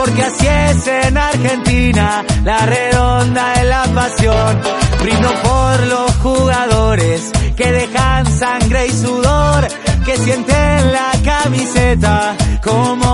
porque así es en Argentina, la redonda es la pasión. Brindo por los jugadores que dejan sangre y sudor, que sienten la camiseta como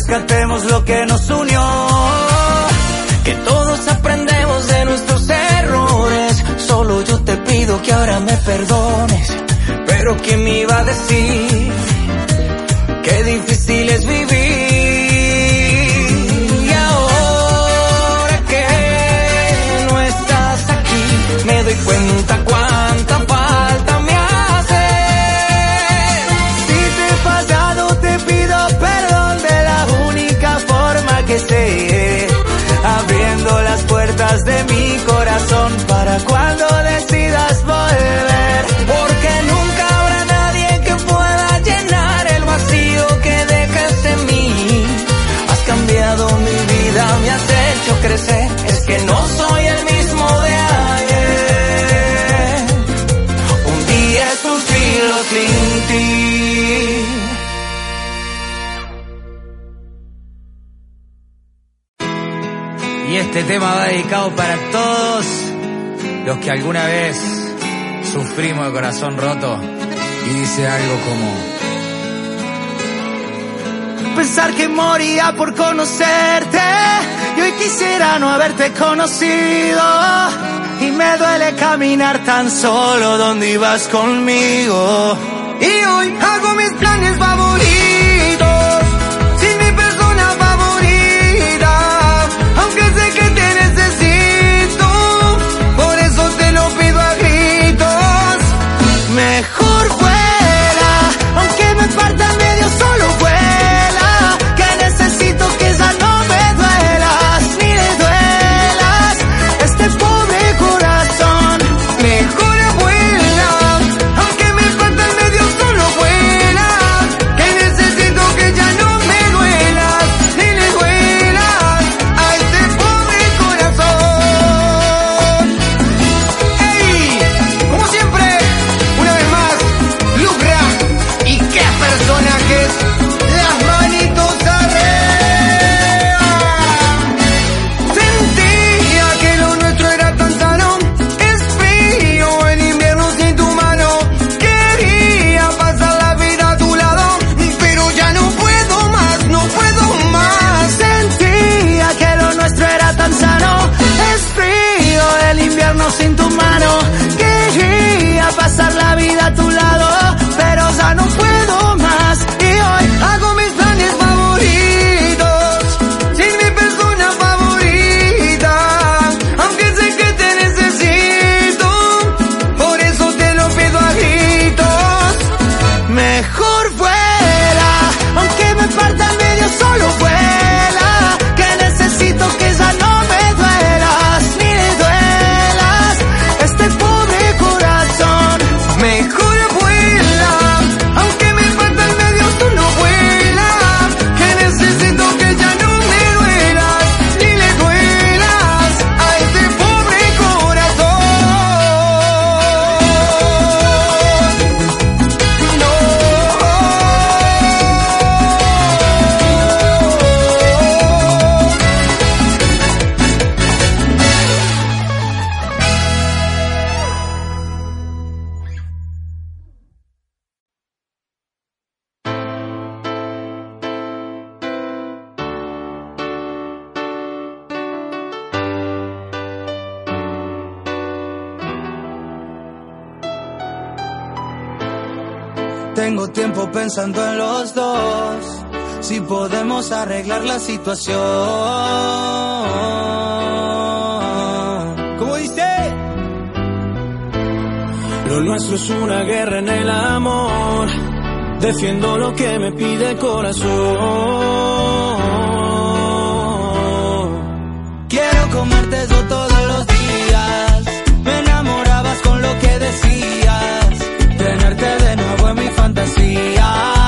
Rescatemos lo que nos unió. Que todos aprendemos de nuestros errores. Solo yo te pido que ahora me perdones. Pero ¿quién me iba a decir? Qué difícil es vivir cuando decidas volver. Porque nunca habrá nadie que pueda llenar el vacío que dejas en mí. Has cambiado mi vida, me has hecho crecer. Es que no soy el mismo de ayer. Un día filo sin ti. Y este tema va dedicado para todos los que alguna vez sufrimos de corazón roto. Y dice algo como... Pensar que moría por conocerte y hoy quisiera no haberte conocido. Y me duele caminar tan solo donde ibas conmigo. Y hoy hago mis planes favoritos pensando en los dos, si podemos arreglar la situación. ¿Cómo dice? Lo nuestro es una guerra en el amor, defiendo lo que me pide el corazón. Quiero comerte todo fantasía.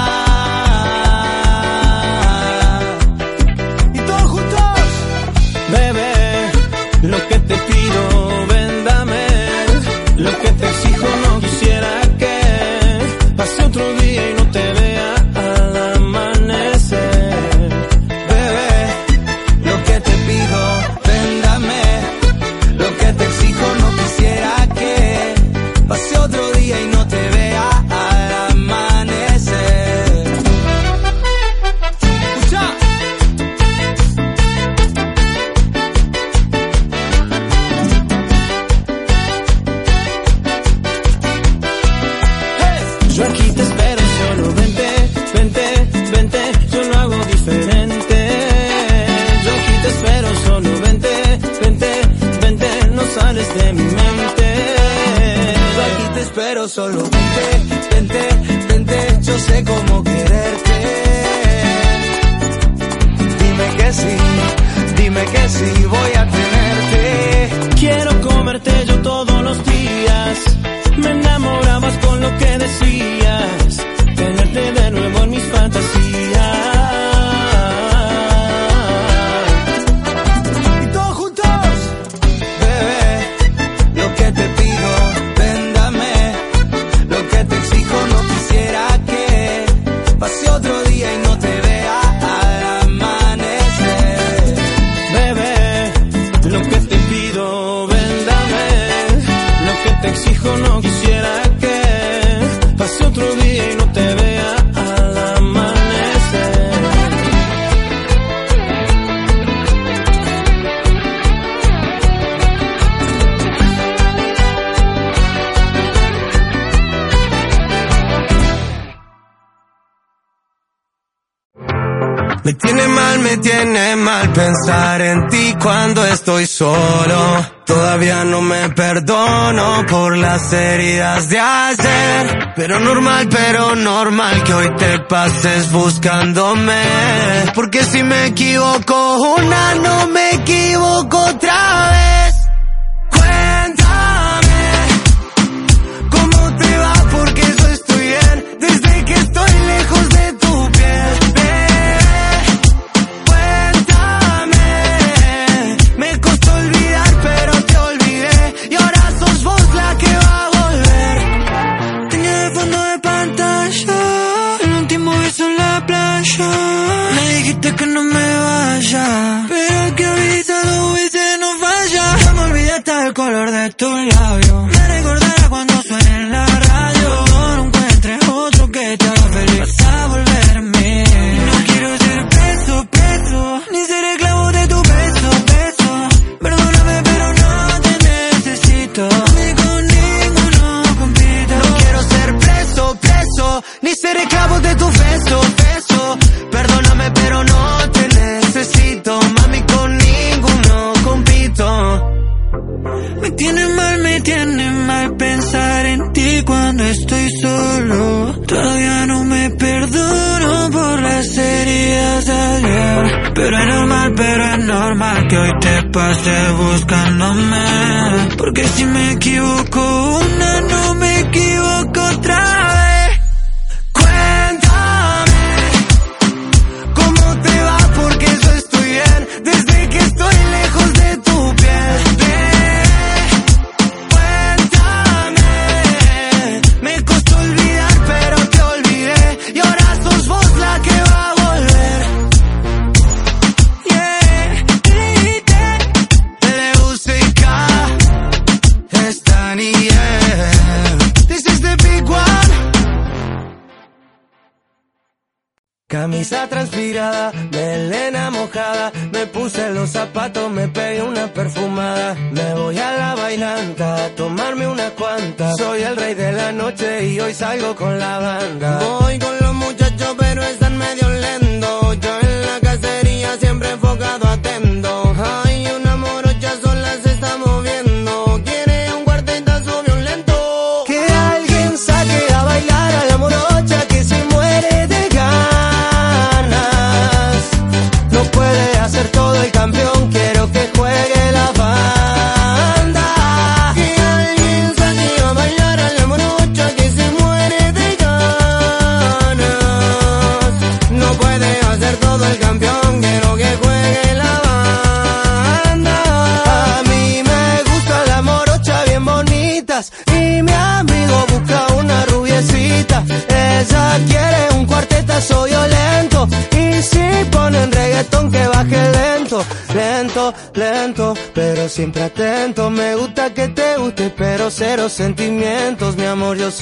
sé quererte. Dime que sí, dime que sí voy a tenerte. Quiero comerte yo todos los días. Me enamorabas con lo que decías pensar en ti cuando estoy solo. Todavía no me perdono por las heridas de ayer. Pero normal, pero normal que hoy te pases buscándome. Porque si me equivoco una, no me equivoco otra vez.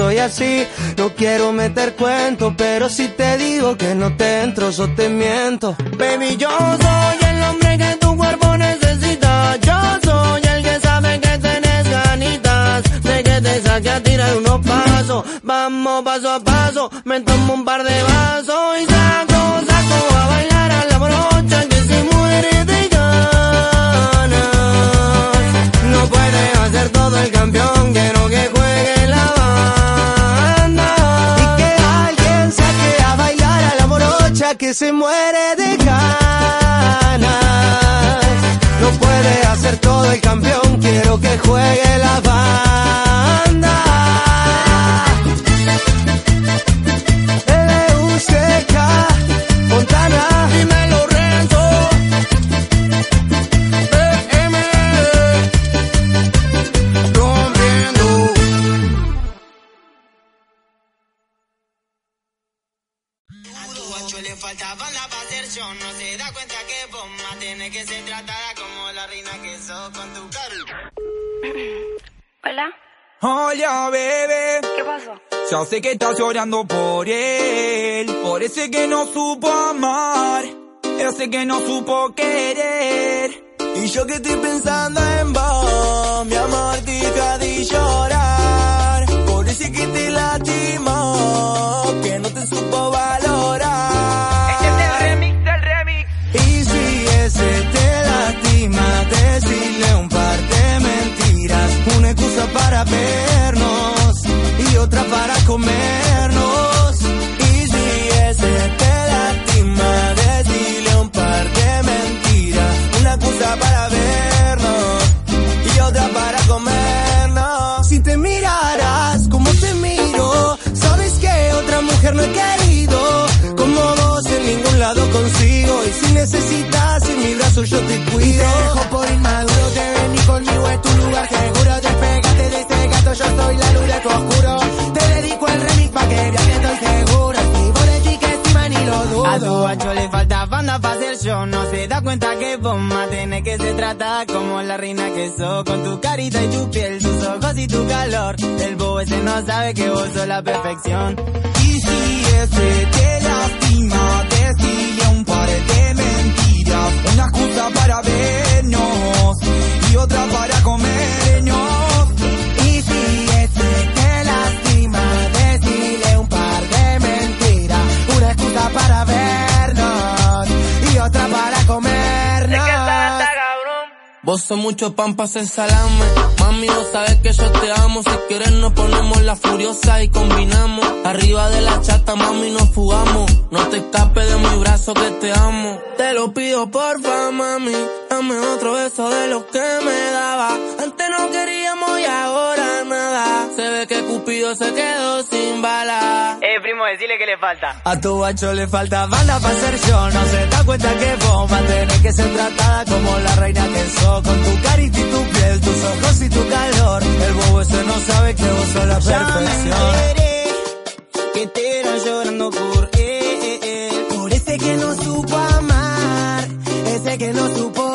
Soy así. No quiero meter cuento, pero si te digo que no te entro, yo te miento. Que se muere de ganas. No puede hacer todo el campeón, quiero que juegue la banda. Sé que estás llorando por él, por ese que no supo amar, ese que no supo querer. Y yo que estoy pensando en vos, mi amor, deja de llorar. Por ese que te lastimó, que no te supo valorar. Este es el remix del remix. Y si ese te lastima, decirle un par de mentiras. Una excusa para vernos otra para comernos. Y si ese te lastima, decirle un par de mentiras. Una excusa para vernos y otra para comernos. Si te miraras como te miro, sabes que otra mujer no he querido. Como vos en ningún lado consigo. Y si necesitas en mi brazo, yo te cuido. Te dejo por inmaduro, te vení conmigo es tu lugar seguro. Despegate de ese yo soy la luz de tu oscuro. Te dedico el remix pa' que que estoy seguro. Si vos decís que encima ni lo dudo. A tu guacho le falta banda para ser yo. No se da cuenta que vos más tenés que ser tratada como la reina que sos. Con tu carita y tu piel, tus ojos y tu calor. El bobo ese no sabe que vos sos la perfección. Y si ese te lastima, decirle un par de mentiras, una excusa para vernos y otra para comernos. Para vernos y otra para comernos. Vos sos mucho pan pa' hacer salame. Mami, vos sabes que yo te amo. Si quieres nos ponemos la furiosa y combinamos. Arriba de la chata, mami, nos fugamos. No te escapes de mi brazo que te amo. Te lo pido porfa, mami. Dame otro beso de los que me daba. Antes no queríamos y ahora nada. Se ve que Cupido se quedó sin bala. Eh, primo, decirle que le falta. A tu guacho le falta banda para ser yo. No se da cuenta que vos más tenés que ser tratada como la reina que sos. Con tu carita y tu piel, tus ojos y tu calor. El bobo ese no sabe que vos sos la Ya me perfección. enteré que te eran llorando por él. Por ese que no supo amar, ese que no supo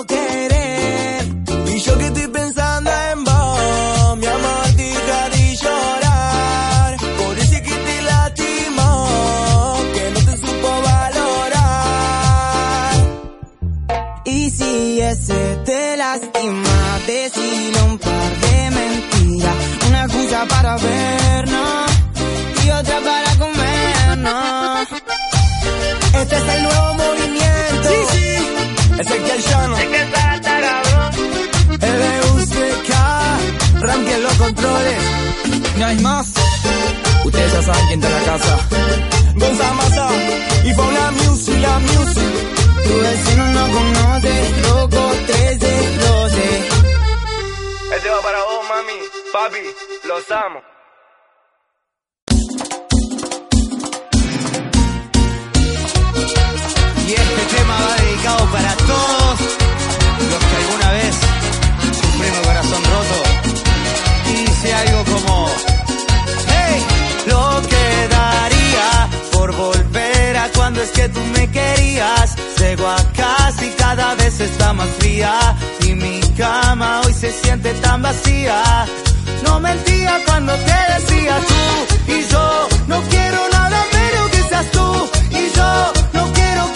lastima, decirle un par de mentiras, una excusa para vernos y otra para comernos. Este es el nuevo movimiento. Sí, sí. Es el que el llano. Es que está cabrón. LUCK, RAM que lo controle. No hay más. Ustedes ya saben quién está en la casa. Gonza Massa y Fauna Music, la music. Tu vecino no conoce, loco 13, 12. Este va para vos, mami, papi, los amo. Y este tema va dedicado para todos los que alguna vez sufrimos corazón roto. Dice algo como, hey, lo que daría por volver cuando es que tú me querías. Llego a casa y cada vez está más fría. Y mi cama hoy se siente tan vacía. No mentía cuando te decía tú y yo no quiero nada menos que seas tú y yo no quiero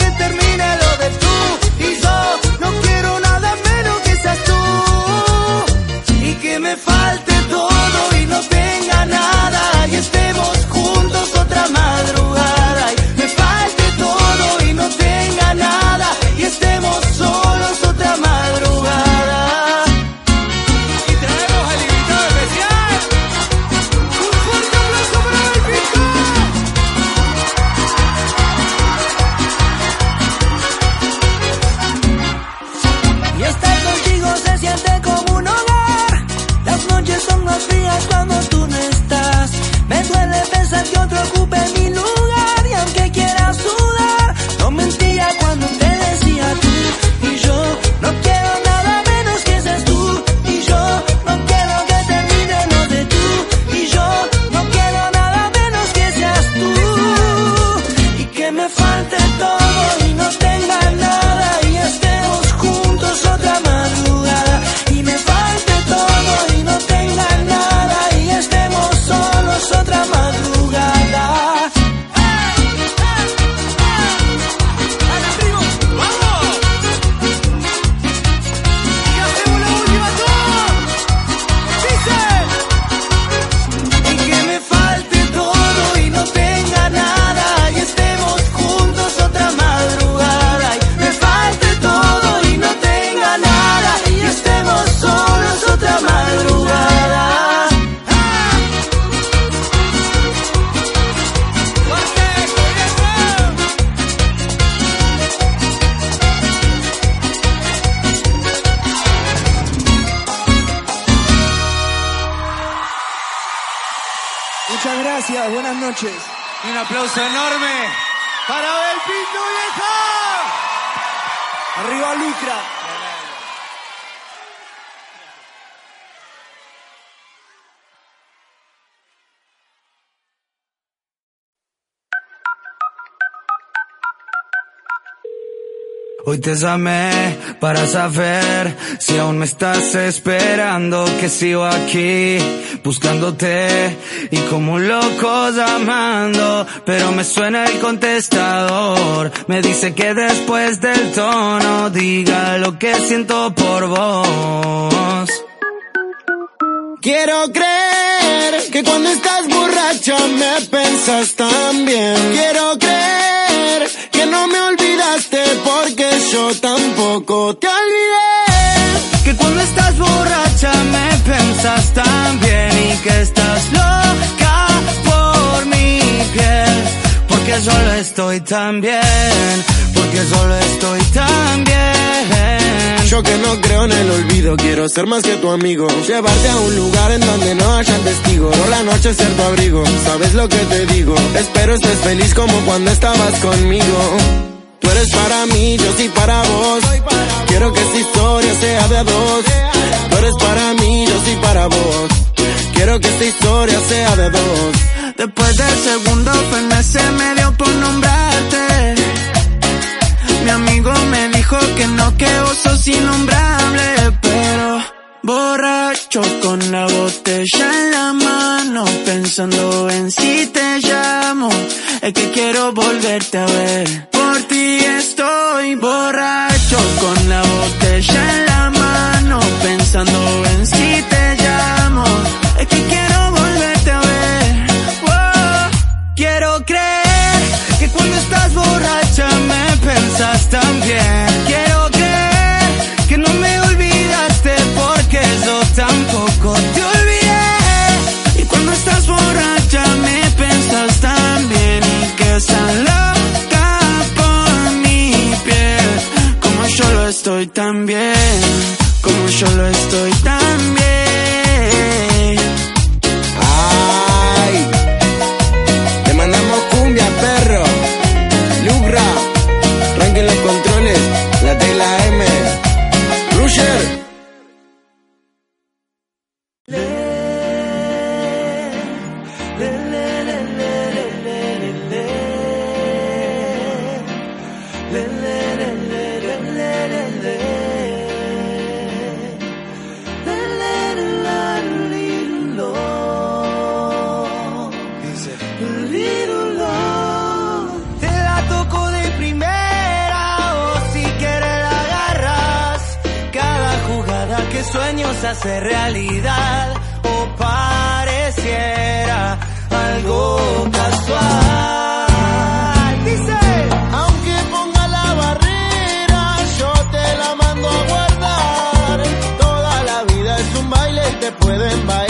pensar noches. un aplauso enorme para Belpito vieja Arriba Lucra. Hoy te llamé para saber si aún me estás esperando, que sigo aquí buscándote y como un loco llamando, pero me suena el contestador, me dice que después del tono diga lo que siento por vos. Quiero creer que cuando estás borracha me pensas tan bien. Quiero creer no me olvidaste porque yo tampoco te olvidé. Que cuando estás borracha me pensas tan bien y que estás loca por mi piel. Porque solo estoy tan bien, porque solo estoy tan bien. Yo que no creo en el olvido, quiero ser más que tu amigo. Llevarte a un lugar en donde no hayan testigos. Por la noche ser tu abrigo, sabes lo que te digo. Espero estés feliz como cuando estabas conmigo. Tú eres para mí, yo sí para vos. Quiero que esta historia sea de dos. Tú eres para mí, yo sí para vos. Quiero que esta historia sea de dos. Después del segundo se me dio por nombrarte. Mi amigo me dijo que no, que vos sos innombrable, pero borracho con la botella en la mano, pensando en si te llamo, es que quiero volverte a ver. Por ti estoy borracho con la botella en la mano, pensando en si te llamo, es que quiero cuando estás borracha me pensas también. Quiero creer que no me olvidaste porque yo tampoco te olvidé. Y cuando estás borracha me pensas también y que estás loca por mi piel. Como yo lo estoy también, como yo lo estoy también. sueños hace realidad o pareciera algo casual. Dice, aunque ponga la barrera, yo te la mando a guardar. Toda la vida es un baile, y te pueden bailar.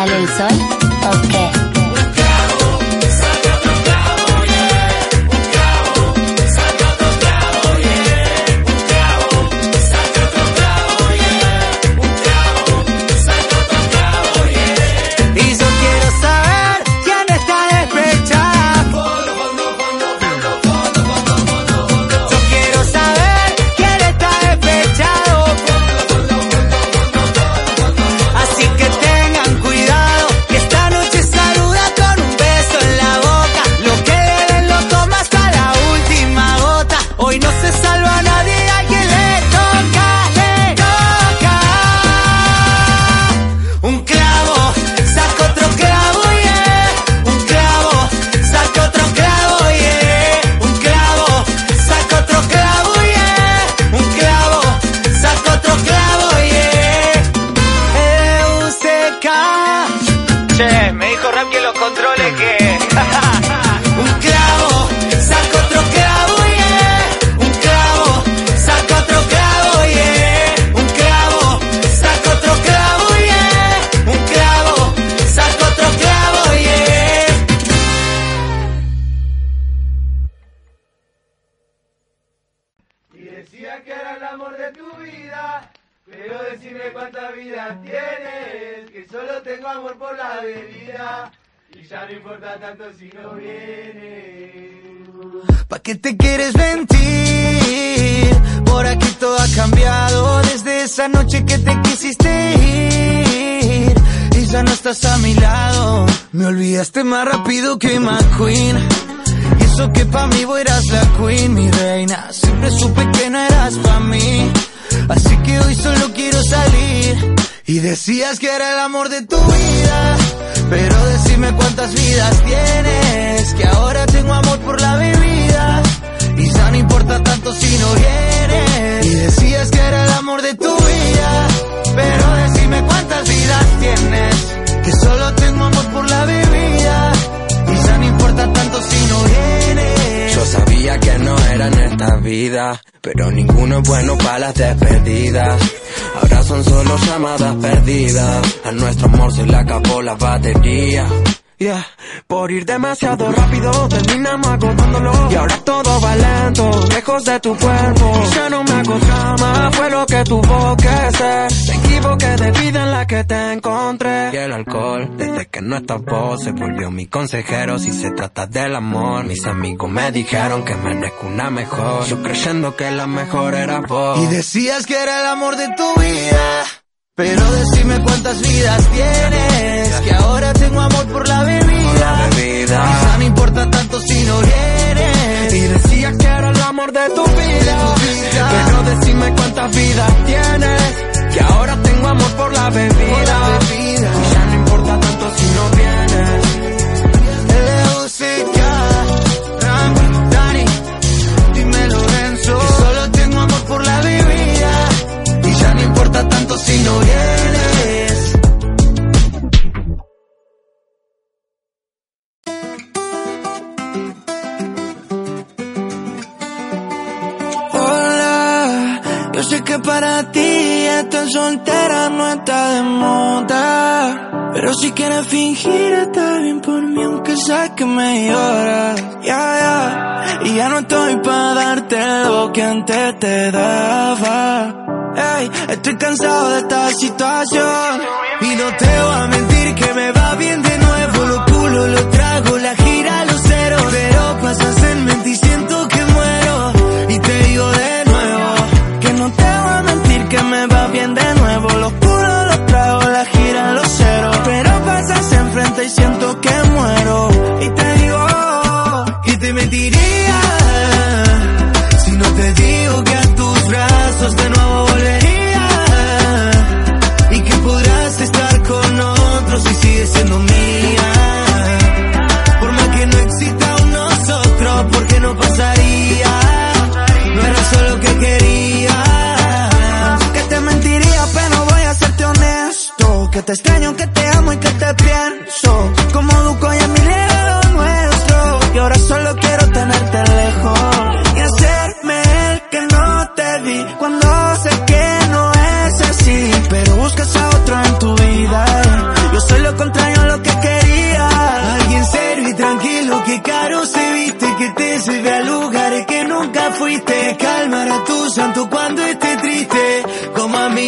Sale el sol? A nuestro amor se le acabó la batería. Yeah. Por ir demasiado rápido terminamos agotándolo. Y ahora todo va lento, lejos de tu cuerpo. Y ya no me drama, fue lo que tuvo que ser. Me equivoqué de vida en la que te encontré. Y el alcohol, desde que no estás vos Se volvió mi consejero. Si se trata del amor Mis amigos me dijeron que merezco una mejor. Yo creyendo que la mejor era vos. Y decías que era el amor de tu vida cuántas vidas tienes Que ahora tengo amor por la bebida, Quizá no importa tanto si no vienes. Y decías que era el amor de tu vida, Pero decime cuántas vidas estar soltera no está de moda. Pero si quieres fingir está bien por mí aunque sea que me lloras. Ya, yeah, ya. Yeah. Y ya no estoy para darte lo que antes te daba. Hey, estoy cansado de esta situación. Y no te voy a mentir que me va bien de nuevo. Lo pulo, lo trago, la gira, los ceros. Pero pasas en 27. Siento que muero. Y te digo Y te mentiría. Si no te digo que a tus brazos de nuevo volvería. Y que podrás estar con otros y sigues siendo mía. Por más que no exista un nosotros, porque no pasaría No era solo que quería. Que te mentiría, pero voy a serte honesto. Que te extraño, que te amo y que te beso. Como Duco y es mi legado nuestro. Y ahora solo quiero tenerte lejos. Y hacerme el que no te vi. Cuando sé que no es así. Pero buscas a otro en tu vida. Eh. Yo soy lo contrario a lo que quería. Alguien serio y tranquilo que caro se viste. Que te sirve a lugares que nunca fuiste. Calmar a tu santo cuando esté triste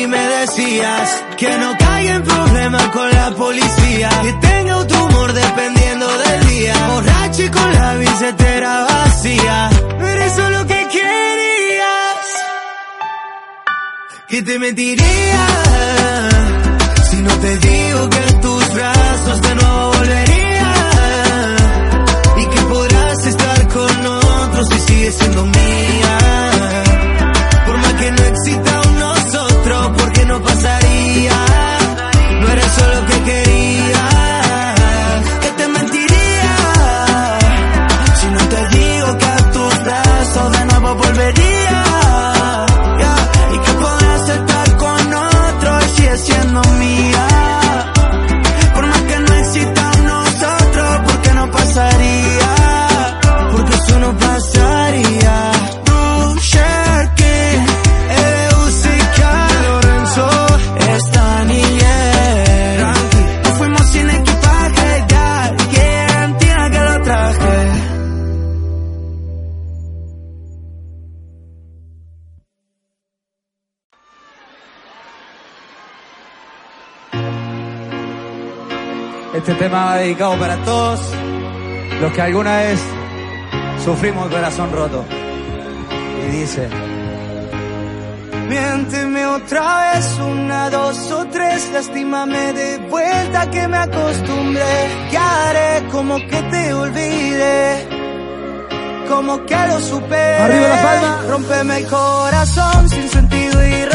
mí me decías. Que no caiga en problemas con la policía. Que tenga un tumor dependiendo del día. Borracho y con la billetera vacía. Pero eso es lo que querías. Que te mentiría si no te digo que en tus brazos de nuevo volvería. Y que podrás estar con otros si sigues siendo mía. Este tema va dedicado para todos los que alguna vez sufrimos el corazón roto. Y dice, Miénteme otra vez, una, dos o tres, lastímame de vuelta que me acostumbré. ¿Qué haré? Como que te olvide, como que lo supere. Arriba la palma. Rómpeme el corazón sin sentido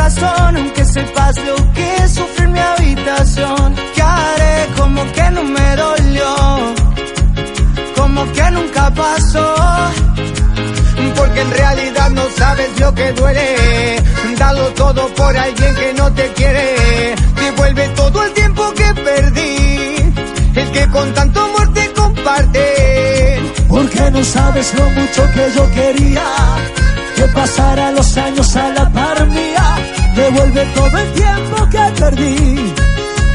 y razón, aunque sepas lo que mi habitación. ¿Qué haré? Como que no me dolió, como que nunca pasó. Porque en realidad no sabes lo que duele. Dalo todo por alguien que no te quiere. Devuelve todo el tiempo que perdí. El que con tanto amor te comparte. Porque no sabes lo mucho que yo quería que pasara los años a la par mía. Devuelve todo el tiempo que perdí.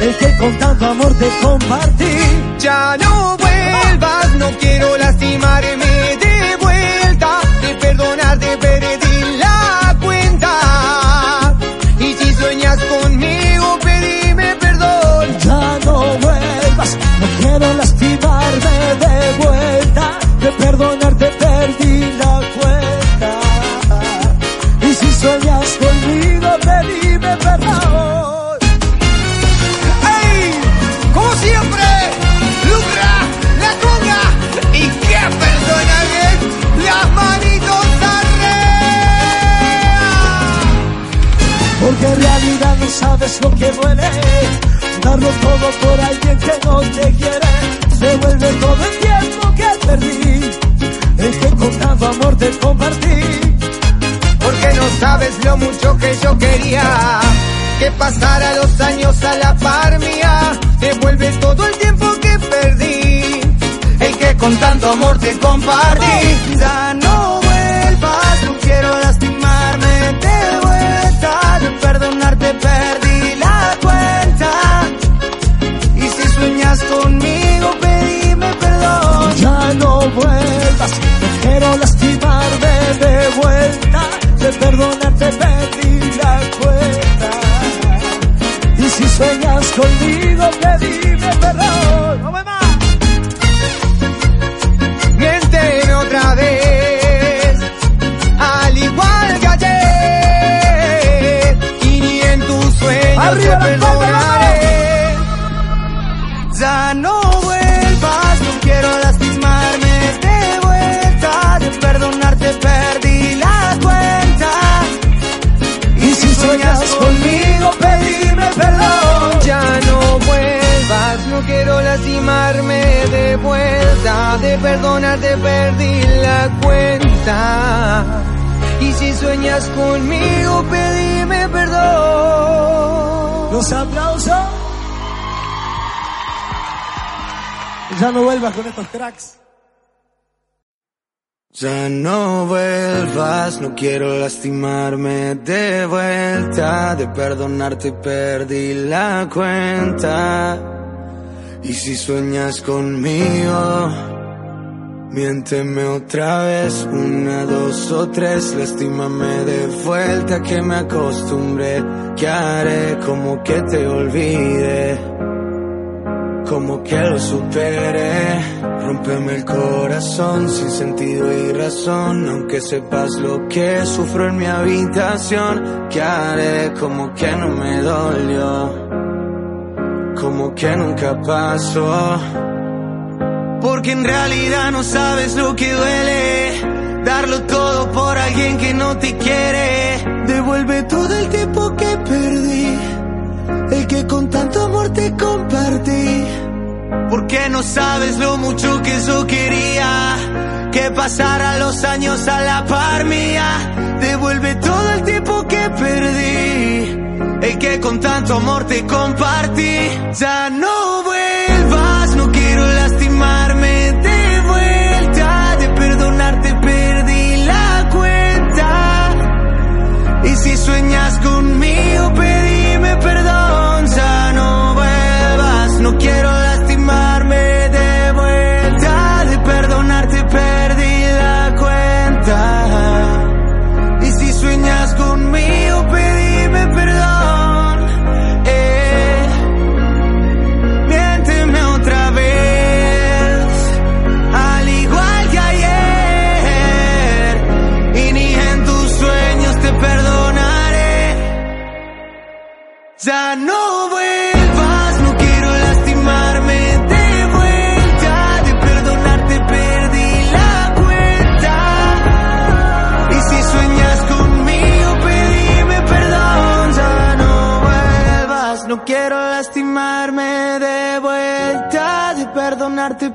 El que con tanto amor te compartí. Ya no vuelvas, no quiero lastimarme de vuelta. De perdonar, de perdí sabes lo que duele. Darlo todo por alguien que no te quiere. Devuelve todo el tiempo que perdí. El que con tanto amor te compartí. Porque no sabes lo mucho que yo quería que pasara los años a la par mía. Devuelve todo el tiempo que perdí. El que con tanto amor te compartí. Ya no vuelvas, no quiero sueñas conmigo, pedime perdón. ¡No me más! Miénteme otra vez, al igual que ayer, y ni en tus sueños Arriba te perdonaré. Quiero lastimarme de vuelta. De perdonarte perdí la cuenta. Y si sueñas conmigo, pedime perdón. Los aplausos. Ya no vuelvas con estos cracks. Ya no vuelvas, no quiero lastimarme de vuelta, de perdonarte perdí la cuenta. Y si sueñas conmigo, Miénteme otra vez, una, dos o tres, lastímame de vuelta que me acostumbré. ¿Qué haré? Como que te olvide, como que lo supere. Rómpeme el corazón sin sentido y razón, aunque sepas lo que sufro en mi habitación. ¿Qué haré? Como que no me dolió, como que nunca pasó. Porque en realidad no sabes lo que duele. Darlo todo por alguien que no te quiere. Devuelve todo el tiempo que perdí. El que con tanto amor te compartí. Porque no sabes lo mucho que yo quería. Que pasara los años a la par mía. Devuelve todo el tiempo que perdí. El que con tanto amor te compartí. Ya no vuelvas, no quiero lastimarme de vuelta. De perdonarte perdí la cuenta. Y si sueñas conmigo,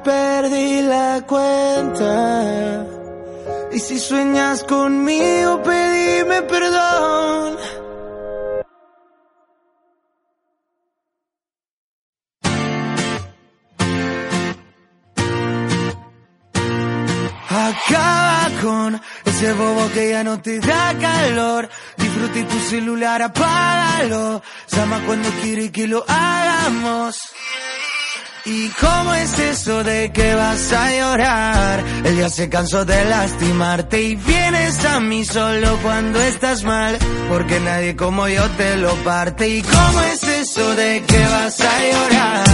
perdí la cuenta. Y si sueñas conmigo, pedime perdón. Acaba con ese bobo que ya no te da calor. Disfruta tu celular, apágalo. Llama cuando quiere que lo hagamos. ¿Y cómo es eso de que vas a llorar? Él ya se cansó de lastimarte y vienes a mí solo cuando estás mal, porque nadie como yo te lo parte. ¿Y cómo es eso de que vas a llorar?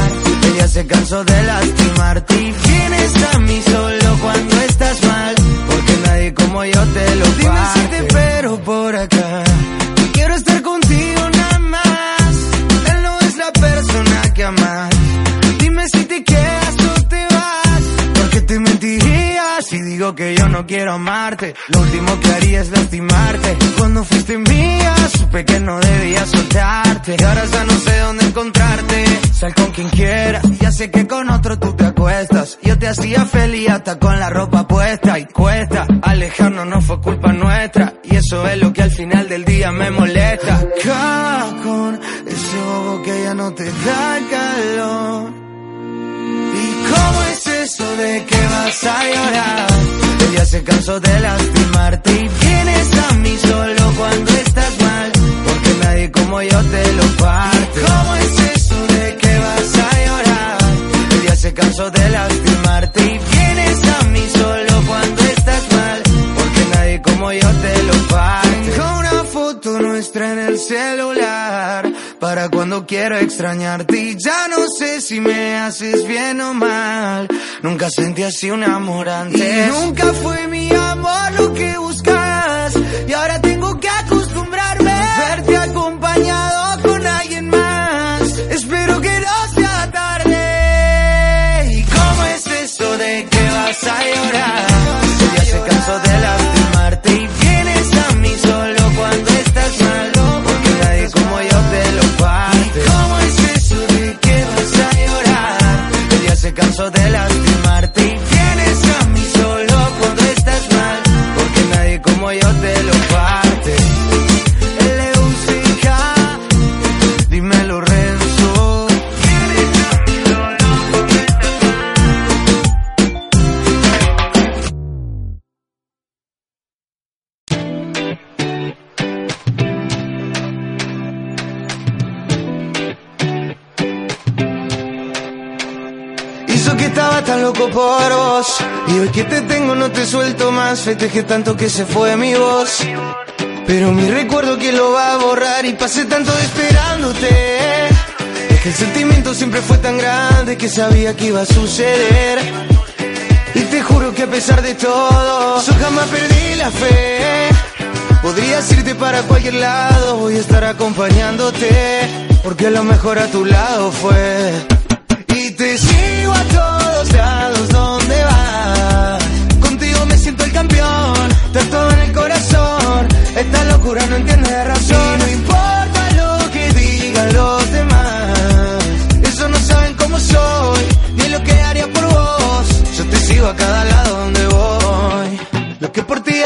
Él ya se cansó de lastimarte y vienes a mí solo cuando estás mal, porque nadie como yo te lo parte. Dime si te espero por acá. Quiero estar contigo nada más. Él no es la persona que amas. Te mentiría si digo que yo no quiero amarte. Lo último que haría es lastimarte. Cuando fuiste mía, supe que no debía soltarte. Y ahora ya no sé dónde encontrarte. Sal con quien quiera. Ya sé que con otro tú te acuestas. Yo te hacía feliz hasta con la ropa puesta. Y cuesta. Alejarnos no fue culpa nuestra. Y eso es lo que al final del día me molesta. Acaba con ese bobo que ya no te da calor. ¿Y cómo es eso de que vas a llorar? Él ya se cansó de lastimarte y vienes a mí solo cuando estás mal, porque nadie como yo te lo parte. ¿Y cómo es eso de que vas a llorar? Él ya se cansó de lastimarte y vienes a mí solo cuando estás mal, porque nadie como yo te lo parte. Tengo una foto nuestra en el celular para cuando quiero extrañarte y ya no sé si me haces bien o mal. Nunca sentí así un amor antes. Y nunca fue mi amor lo que buscas. Y ahora tengo que acostumbrarme a verte acompañado Él ya por vos. Y hoy que te tengo no te suelto más. Festejé tanto que se fue mi voz. Pero mi recuerdo que lo va a borrar y pasé tanto esperándote. Es que el sentimiento siempre fue tan grande que sabía que iba a suceder. Y te juro que a pesar de todo, yo jamás perdí la fe. Podrías irte para cualquier lado, voy a estar acompañándote. Porque lo mejor a tu lado fue. Y te sigo a todos lados donde vas. Contigo me siento el campeón, estás todo en el corazón. Esta locura no entiende razón. Y no importa lo que digan los demás. Eso no saben cómo soy, ni lo que haría por vos. Yo te sigo a cada lado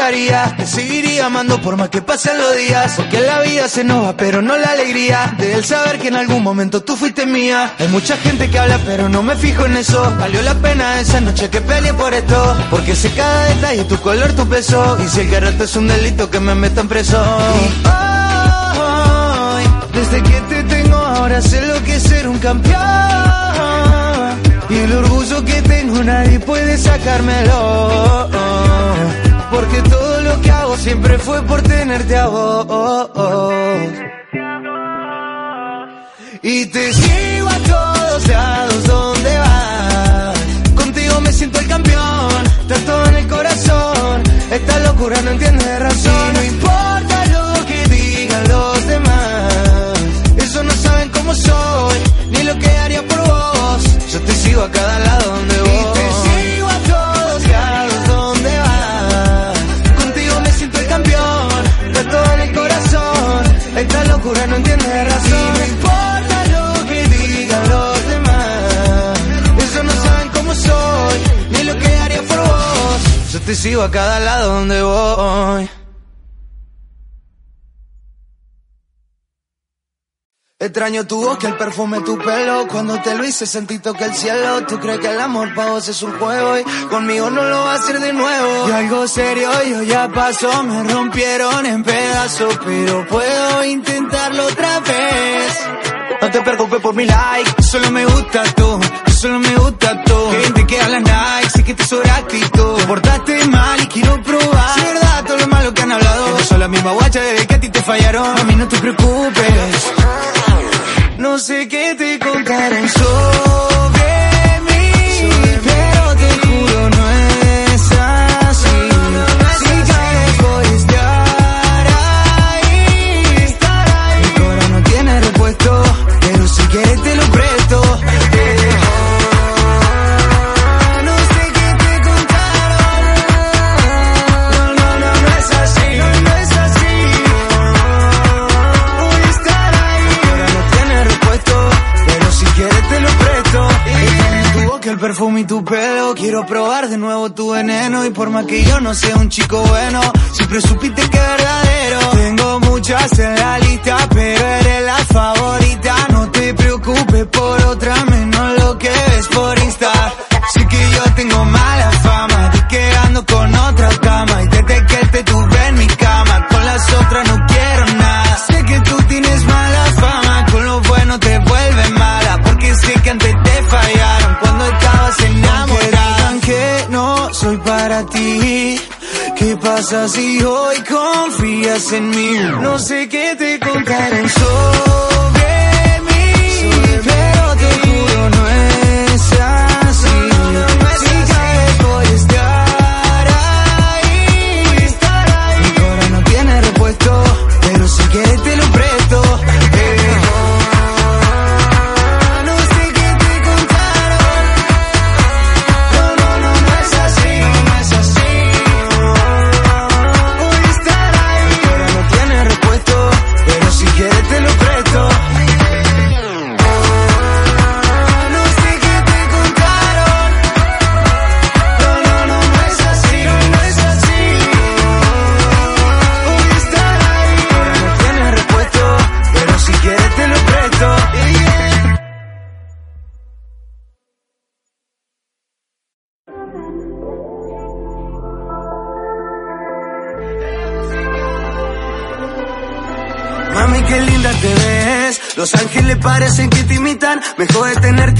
haría, te seguiría amando por más que pasen los días. Porque la vida se nos va, pero no la alegría de el saber que en algún momento tú fuiste mía. Hay mucha gente que habla, pero no me fijo en eso. Valió la pena esa noche que peleé por esto. Porque sé cada detalle, tu color, tu peso. Y si el carácter es un delito, que me metan preso. Y hoy, desde que te tengo, ahora sé lo que es ser un campeón. Y el orgullo que tengo nadie puede sacármelo. Porque todo lo que hago siempre fue por tenerte a vos. Y te sigo a todos lados donde vas. Contigo me siento el campeón. Todo en el corazón. Esta locura no entiende razón. No importa a cada lado donde voy. Extraño tu voz, que el perfume, tu pelo. Cuando te lo hice sentí que el cielo. Tú crees que el amor para vos es un juego y conmigo no lo va a hacer de nuevo. Y algo serio yo ya pasó, me rompieron en pedazos, pero puedo intentarlo otra vez. No te preocupes por mi like, solo me gusta tú, solo me gusta tú. Que bien te las Nike, sé que te sobra actitud. Te portaste mal y quiero probar. Es verdad todo lo malo que han hablado. No soy la misma guacha desde que a ti te fallaron. A mí no te preocupes. No sé qué te contaron sobre perfume tu pelo. Quiero probar de nuevo tu veneno. Y por más que yo no sea un chico bueno, siempre supiste que verdadero. Tengo muchas en la lista, pero eres la favorita. No te preocupes por otra, ¿Qué pasa si hoy confías en mí? No sé qué te sobre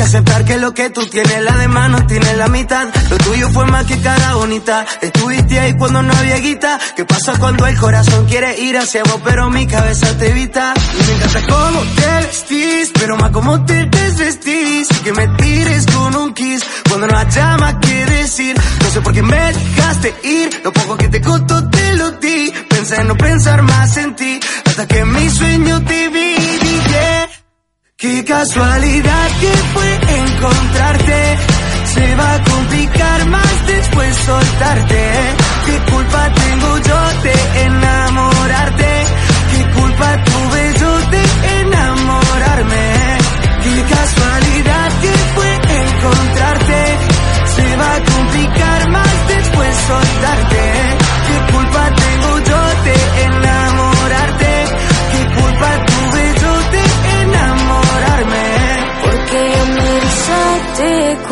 aceptar que lo que tú tienes, la de mano tiene la mitad. Lo tuyo fue más que cara bonita. Estuviste ahí cuando no había guita. ¿Qué pasa cuando el corazón quiere ir hacia vos, pero mi cabeza te evita? Y me encanta cómo te vestís, pero más cómo te desvestís. Y que me tires con un kiss cuando no haya más que decir. No sé por qué me dejaste ir. Lo poco que te costó te lo di. Pensé en no pensar más en ti. Hasta que mi sueño te vi y dije. Qué casualidad que fue encontrarte. Se va a complicar más después soltarte. ¿Qué culpa tengo yo de enamorarte? ¿Qué culpa tuve yo de enamorarme? Qué casualidad que fue encontrarte. Se va a complicar más después soltarte.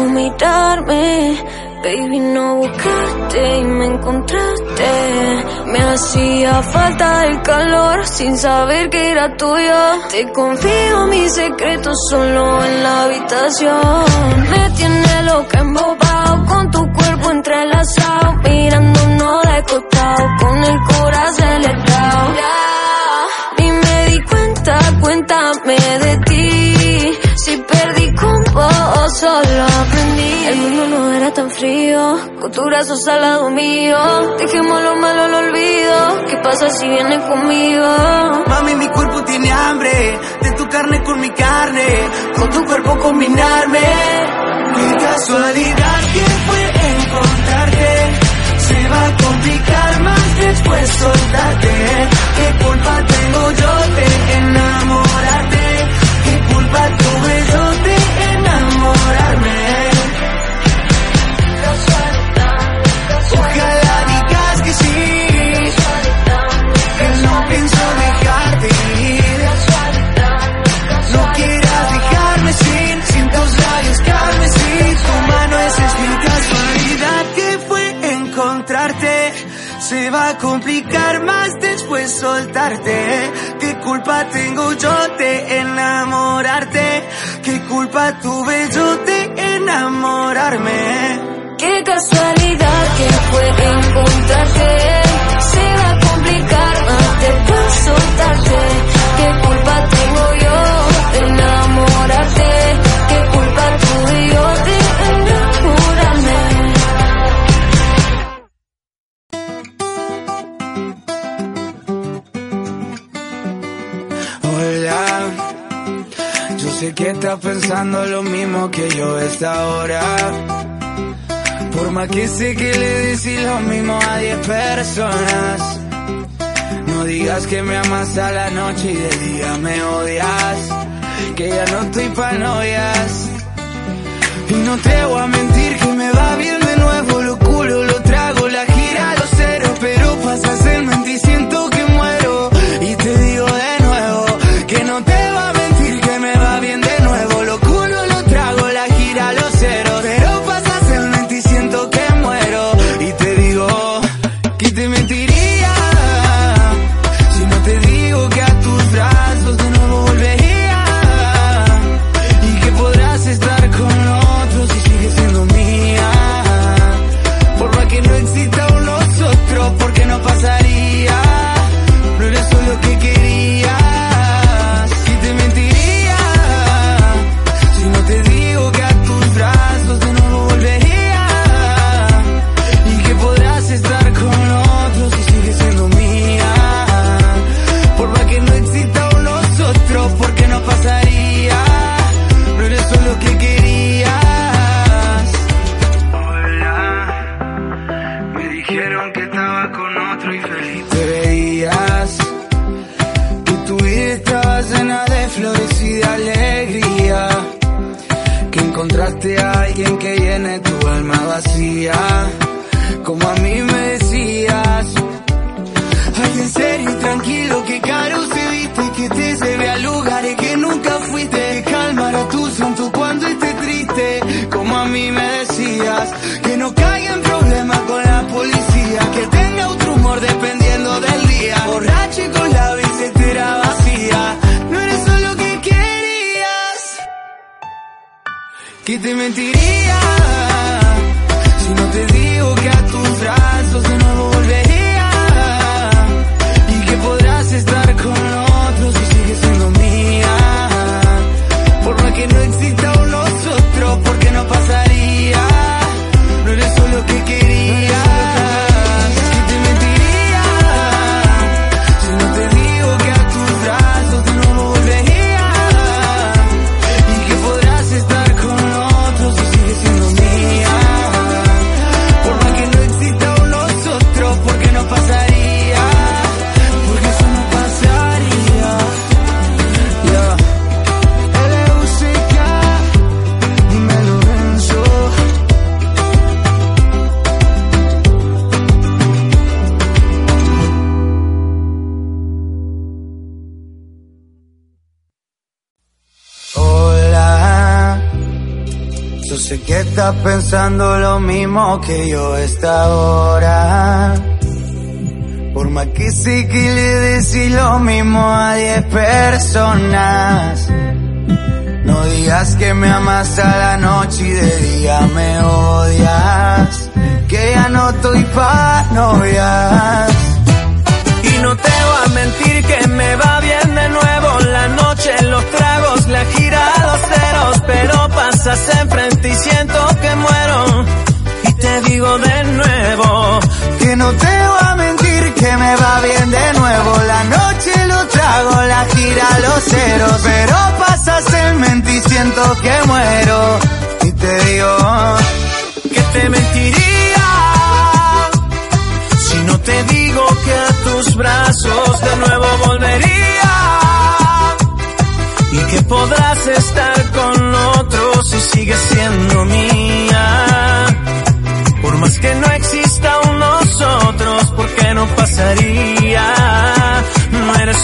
Mirarme. Baby, no buscaste y me encontraste. Me hacía falta el calor sin saber que era tuyo. Te confío mis secretos solo en la habitación. Me tiene loca embobado con tu cuerpo entrelazado. Mirándonos de costado con el corazón acelerado. Ya, Ni me di cuenta, cuéntame Mundo no era tan frío, con tu brazo al lado mío. Dejemos lo malo, lo olvido. ¿Qué pasa si vienes conmigo? Mami, mi cuerpo tiene hambre de tu carne con mi carne, con tu cuerpo combinarme. Qué casualidad que fue encontrarte. Se va a complicar más después soltarte. ¿Qué culpa tengo yo de enamorarte? ¿Qué culpa tuve Ojalá digas que sí, que no pienso dejarte ir. No quieras dejarme sin, sin tus labios carmesí. Tu mano es mi casualidad que fue encontrarte. Se va a complicar más después soltarte. ¿Qué culpa tengo yo de enamorarte? ¿Qué culpa tuve yo de enamorarme? Qué casualidad que fue encontrarte. Se va a complicar más después soltarte. ¿Qué culpa tengo yo de enamorarte? ¿Qué culpa tuve yo de enamorarme? Hola, yo sé que estás pensando lo mismo que yo esta hora. Por más que sé que le decís lo mismo a 10 personas. No digas que me amas a la noche y de día me odias. Que ya no estoy pa' novias. Y no te voy a mentir que me va bien de nuevo.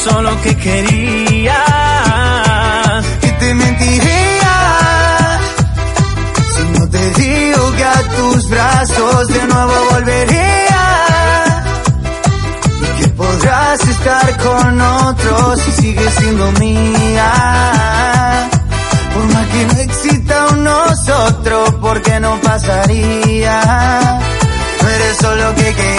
pasó lo que quería. Que te mentiría si no te digo que a tus brazos de nuevo volvería. Y que podrás estar con otros si sigues siendo mía. Por más que no exista un nosotros, porque no pasaría. No eres solo que quería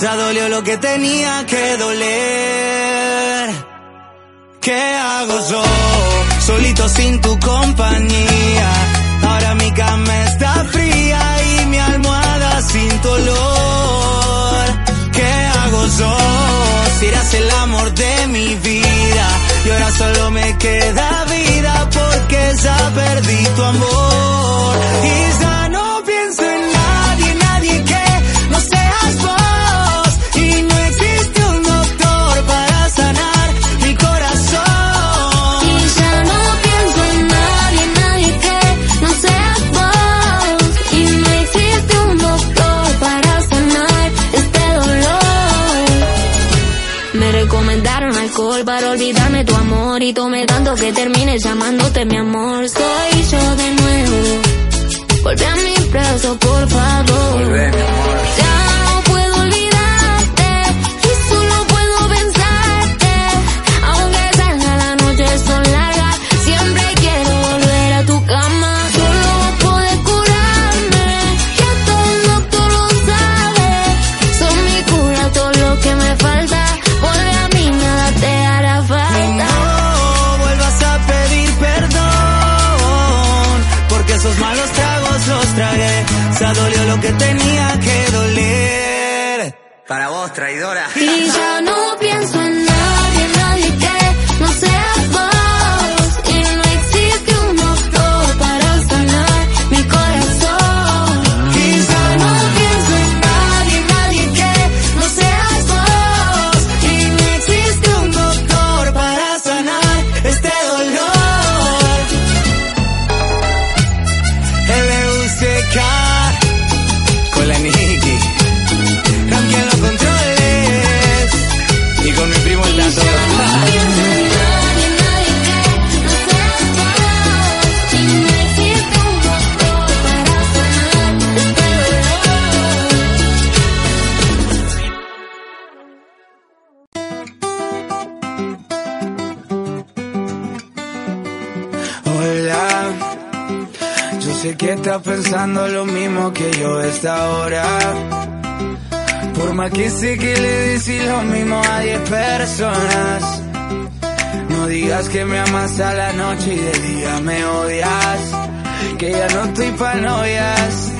Ya dolió lo que tenía que doler. ¿Qué hago yo? Solito sin tu compañía. Ahora mi cama está fría y mi almohada sin tu olor. ¿Qué hago yo? Si eras el amor de mi vida y ahora solo me queda vida porque ya perdí tu amor. para olvidarme tu amor y tomé tanto que termines llamándote mi amor. Soy yo de nuevo. Volvé a mi brazo, por favor. tenía que doler. Para vos, traidora. esta hora. Por más que sé que le decís lo mismo a 10 personas. No digas que me amas a la noche y de día me odias. Que ya no estoy pa' novias.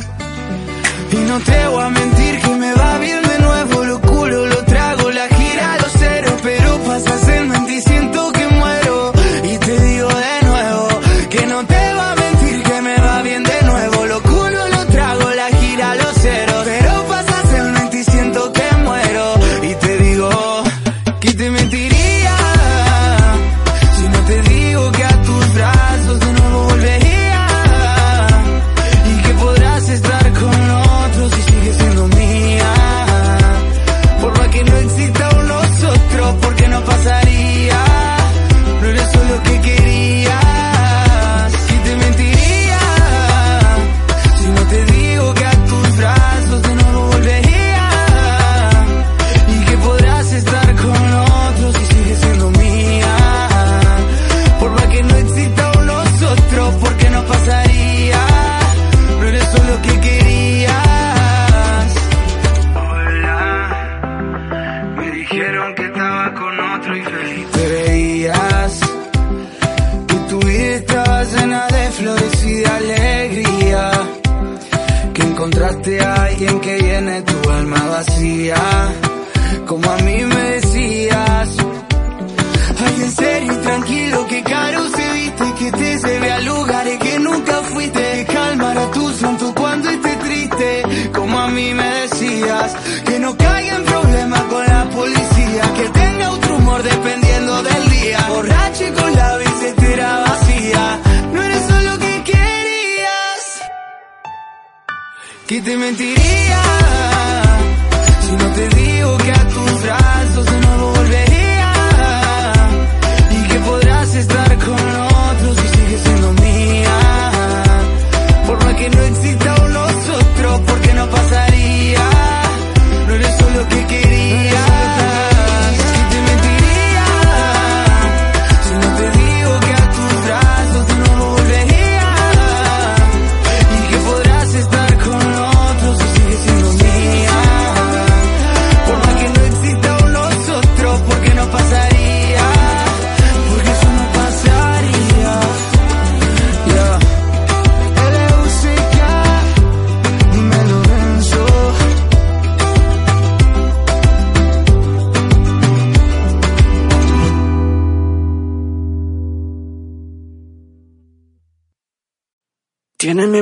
Y no te voy a mentir que me va bien de nuevo. Lo culo, lo trago, la gira, los cero. Pero pasas en mente y siento que muero. Y te digo de nuevo que no te va a mentir que me va bien de nuevo.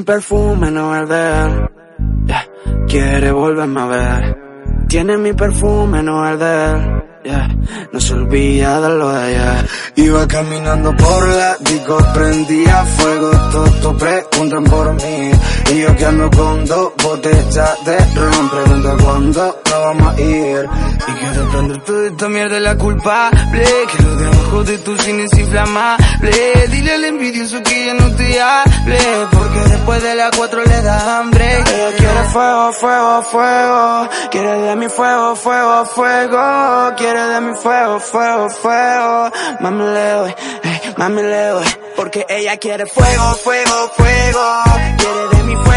Perfume, no el de él. Quiere volverme a ver. Tiene mi perfume, no de él. No se olvida de lo de ayer. Iba caminando por la disco, prendía fuego, todos preguntan por mí. Y yo que ando con dos botellas de ron, pregunta cuándo nos vamos a ir. Y quiero prender toda esta mierda la culpable, que lo de abajo de tu cine es inflamable. Dile al envidioso que ya no te hable, porque después de las cuatro le da hambre. Ella quiere fuego, fuego, fuego, quiere de mi fuego, fuego, fuego, quiere de mi fuego, fuego, fuego. Mami le doy, mami le. Porque ella quiere fuego, fuego, fuego. Quiere de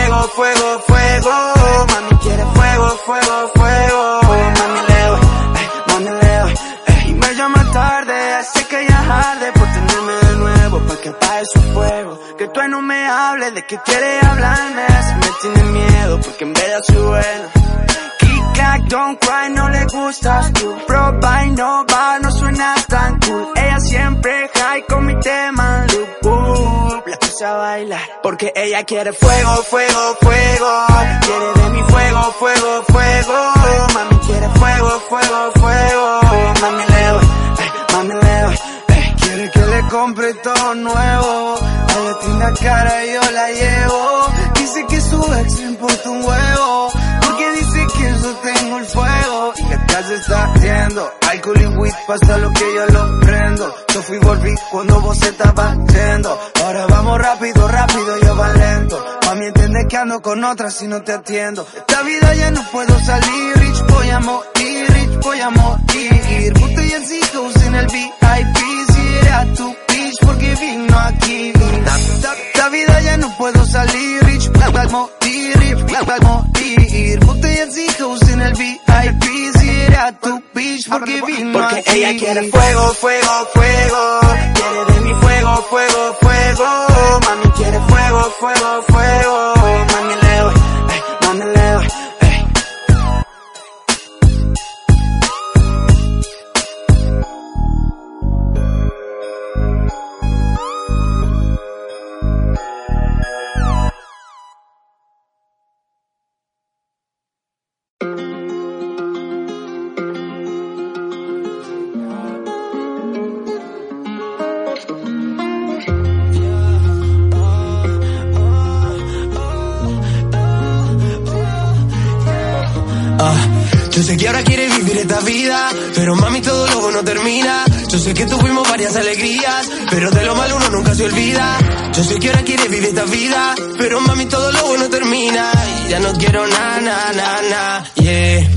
fuego, fuego, fuego. Mami quiere fuego, fuego, fuego. Mami le doy, mami le doy. Y me llama tarde, sé que ya arde por tenerme de nuevo. Pa' que apague su fuego. Que tú no me hables de que quiere hablarme. Se me tiene miedo porque en vez de su bueno don't cry, no le gustas tú. Y no va, no suena tan cool. Ella siempre high con mi tema, porque ella quiere fuego, fuego, fuego. Quiere de mi fuego, fuego, fuego. Mami quiere fuego, fuego, fuego. Mami le doy, mami le doy. Quiere que le compre todo nuevo. Ella tiene cara yo la llevo. Dice que su ex le importa un huevo tengo el fuego y se está haciendo Alcohol y weed pasa lo que yo lo prendo. Yo fui volví cuando vos estabas yendo. Ahora vamos rápido, rápido, yo va lento. Mami entiende que ando con otras si no te atiendo. Esta vida ya no puedo salir. Rich voy a morir, rich voy a morir Botellas en el VIP Si era tu bitch porque vino aquí Esta vida ya no puedo salir. Rich voy a morir, rich voy a morir Botellas en el VIP Era tu bitch porque vino Porque ella quiere fuego, fuego, fuego Yo sé que ahora quieres vivir esta vida, pero mami todo lo bueno termina. Ya no quiero nada, nada, nada, yeah.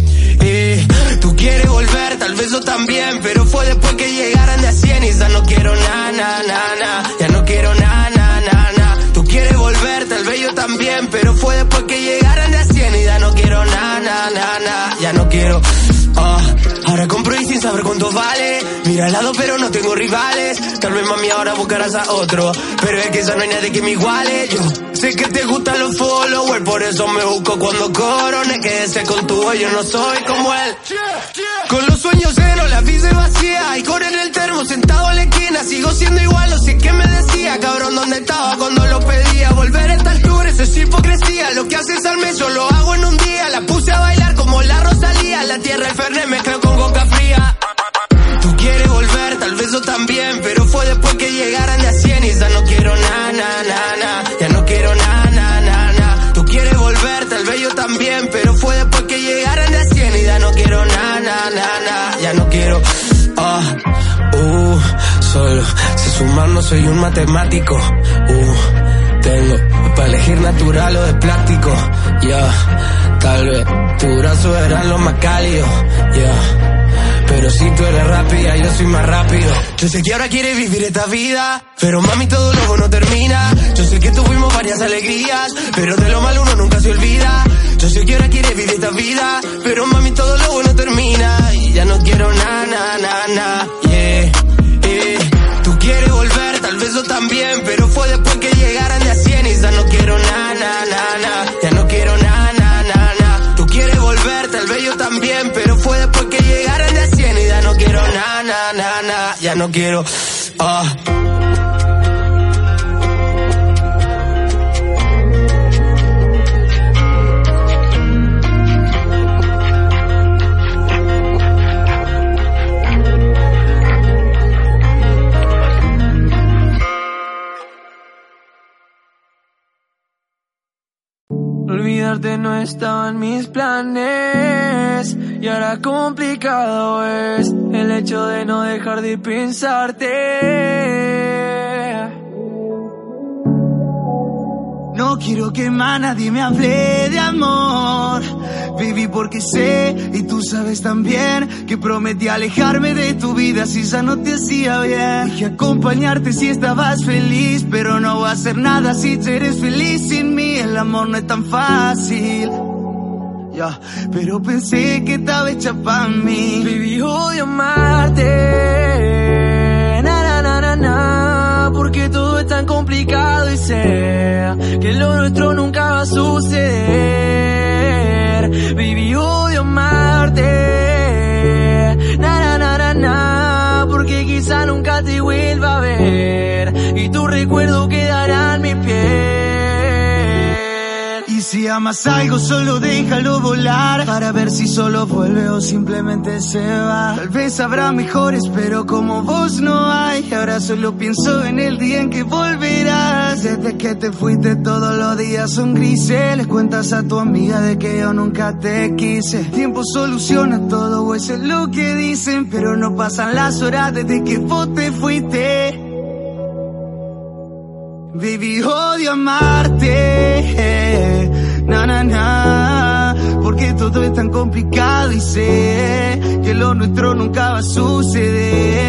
Eh, tú quieres volver, tal vez yo también, pero fue después que llegaran de a 100 y ya no quiero nada, nada, nada, ya no quiero nada, nada, nada. Tú quieres volver, tal vez yo también, pero fue después que llegaran de a 100 y ya no quiero nada, nada, nada, ya no quiero. Ah, saber cuánto vale. Mira al lado, pero no tengo rivales. Tal vez mami ahora buscarás a otro. Pero es que ya no hay nadie que me iguale. Yo sé que te gustan los followers, por eso me busco cuando corone. Quédese con tu yo no soy como él. Con los sueños llenos, la vida vacía. Y con en el termo sentado en la esquina. Sigo siendo igual, no sé qué me decía. Cabrón, ¿dónde estaba cuando lo pedía? Volver a esta altura, eso es hipocresía. Lo que haces al mes, yo lo hago en un día. La puse a bailar como la Rosalía. La tierra el Fernet mezclado con coca Pero fue después que llegaran de a 100 y ya no quiero nada, nada, nada. Ya no quiero nada, nada, nada. Tú quieres volver, tal vez yo también. Pero fue después que llegaran de a 100 y ya no quiero nada, nada, nada. Ya no quiero. Ah, uh, solo sé sumar, no soy un matemático. Uh, tengo para elegir natural o de plástico. Ya, tal vez tu brazo eran los más cálidos. Ya. Pero si tú eres rápida, yo soy más rápido. Yo sé que ahora quieres vivir esta vida, pero mami todo lo bueno termina. Yo sé que tuvimos varias alegrías, pero de lo malo uno nunca se olvida. Yo sé que ahora quieres vivir esta vida, pero mami todo lo bueno termina. Y ya no quiero nada, nada, nada, nada, yeah. Tú quieres volver, tal vez yo también, pero fue después que llegaran de a 100 y ya no quiero nada, nada, nada, ya no quiero nada, nada, nada. Tú quieres volver, tal vez yo también, pero fue después que llegaran no quiero nada, nada, nada, ya no quiero. Ah. Olvidarte no estaba en mis planes y ahora complicado es el hecho de no dejar de pensarte. No quiero que más nadie me hable de amor. Viví porque sé, y tú sabes también, que prometí alejarme de tu vida si ya no te hacía bien. Dije acompañarte si estabas feliz, pero no voy a hacer nada si eres feliz sin mí. El amor no es tan fácil. Ya, pero pensé que estaba hecha para mí. Viví odio amarte. Tan complicado y sé que lo nuestro nunca va a suceder. Viví odio amarte. Na, na, na, porque quizá nunca te vuelva a ver y tu recuerdo quedará en mi piel. Si amas algo, solo déjalo volar para ver si solo vuelve o simplemente se va. Tal vez habrá mejores, pero como vos no hay. Ahora solo pienso en el día en que volverás. Desde que te fuiste, todos los días son grises. Les cuentas a tu amiga de que yo nunca te quise. Tiempo soluciona todo, o eso es lo que dicen. Pero no pasan las horas desde que vos te fuiste. Baby, odio amarte, na na na, porque todo es tan complicado y sé que lo nuestro nunca va a suceder.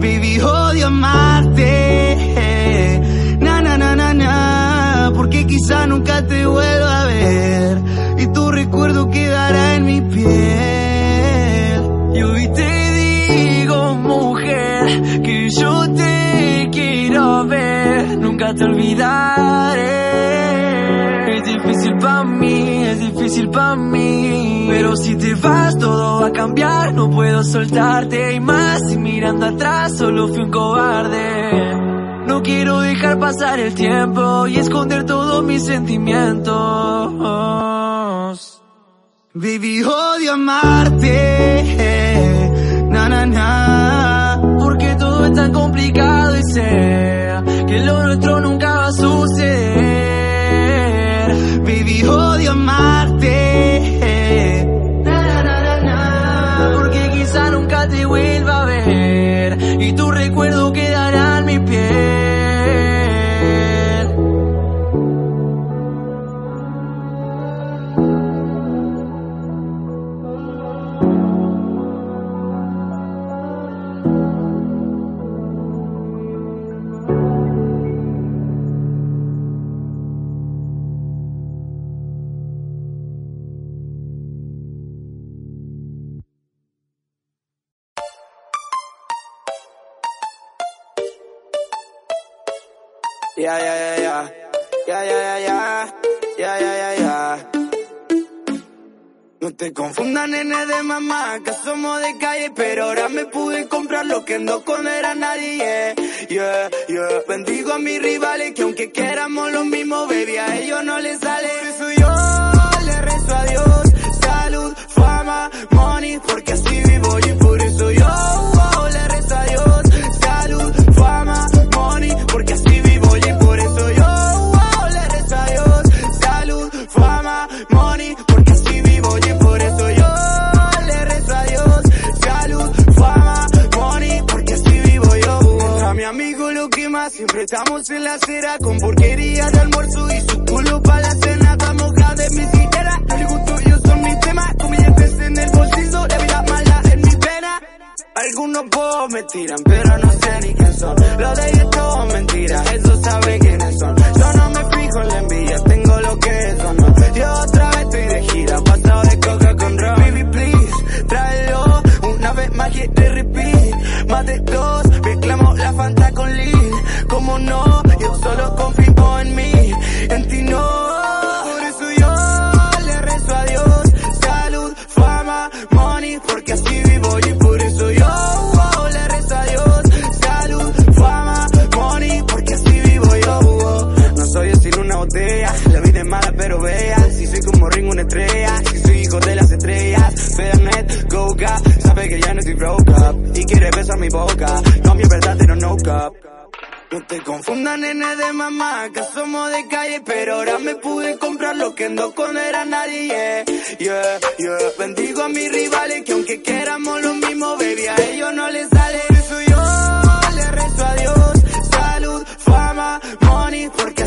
Baby, odio amarte, na na na na na, porque quizá nunca te vuelva a ver y tu recuerdo quedará en mi piel. Y hoy te digo, mujer, que yo te quiero ver, nunca te olvidaré. Es difícil para mí, es difícil para mí. Pero si te vas, todo va a cambiar. No puedo soltarte y más. Y mirando atrás, solo fui un cobarde. No quiero dejar pasar el tiempo y esconder todos mis sentimientos. Baby, odio amarte, na na na, porque todo es tan complicado y sé que lo nuestro nunca Baby, odio amarte, Te confundas, nene de mamá, que somos de calle, pero ahora me pude comprar lo que no comer a nadie. Yeah, yeah, yeah. Bendigo a mis rivales, que aunque queramos lo mismo, baby, a ellos no les sale. Por eso yo le rezo a Dios, salud, fama, money, porque así vivo y por eso yo siempre estamos en la acera con porquería de almuerzo y su culo para la cena, vamos de mi siquiera, le gusto yo son mis temas, comediantes en el bolsillo, la vida mala en mi pena. Algunos pocos me tiran, pero no sé ni quién son. Lo de ellos todo mentira, ellos saben quiénes son. Yo no me fijo en la envidia, tengo lo que eso no. Yo otra vez estoy de gira, pasado de coca con ron. Baby, please, tráelo una vez más te repeat. Más de dos, la Fanta con Lee. Como no, yo solo confío en mí, sabe que ya no estoy broke up, y quiere besar mi boca, no mi verdadero no cup. No te confundas, nene de mamá, que somos de calle, pero ahora me pude comprar lo que no con era nadie. Yeah, yeah, yeah. Bendigo a mis rivales, que aunque queramos lo mismo, baby, a ellos no les sale. Por eso yo le rezo a Dios, salud, fama, money, porque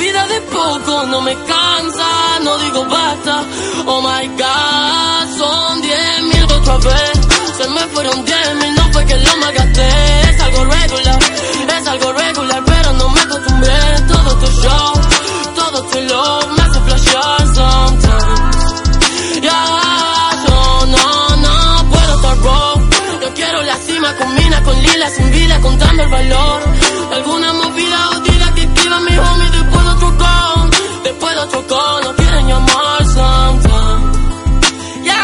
vida de poco no me cansa, no digo basta. Oh my god, son diez mil otra vez, se me fueron diez mil, no fue que lo me gasté. Es algo regular, es algo regular, pero no me acostumbré. Todo tu show, todo tu love me hace flashear sometimes. Ya, yo no, no puedo estar wrong. Yo quiero la cima, combina con lila, sin vida, contando el valor. Alguna movida No quieren llamar sometimes. Ya.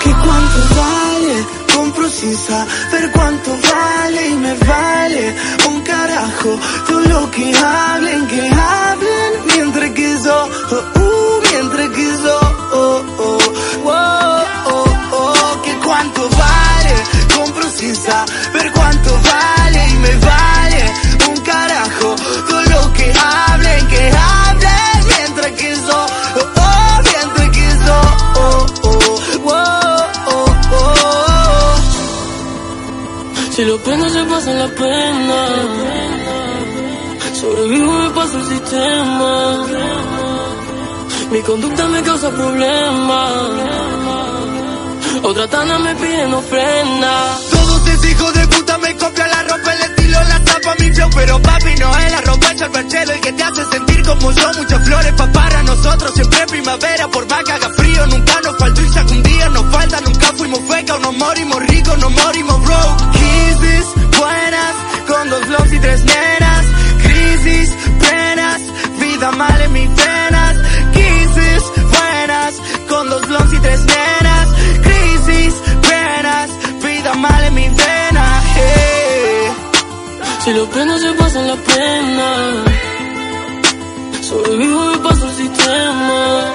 que cuánto vale, compro sin saber cuánto vale y me vale un carajo todo lo que hablen, que hablen mientras que yo, oh, uh, mientras que yo, oh, oh, oh, oh, oh, que cuánto vale, compro sin saber la pena. Sobrevivo me paso el sistema. Mi conducta me causa problemas. Otra tana me pide no frena. Todos esos hijos de puta me copian la ropa, el estilo, la tapa, mi flow Pero papi no es la ropa, es el que te hace sentir como yo Muchas flores pa' para nosotros Siempre primavera, por más que haga frío Nunca nos faltó y algún día nos falta Nunca fuimos feca o nos morimos ricos No morimos broke con dos vlogs y tres nenas Crisis, penas, vida mal en mis venas Kisses, buenas, con dos vlogs y tres nenas Crisis, penas, vida mal en mis venas. Si lo pena se pasa la pena. Sobrevivo me paso el sistema.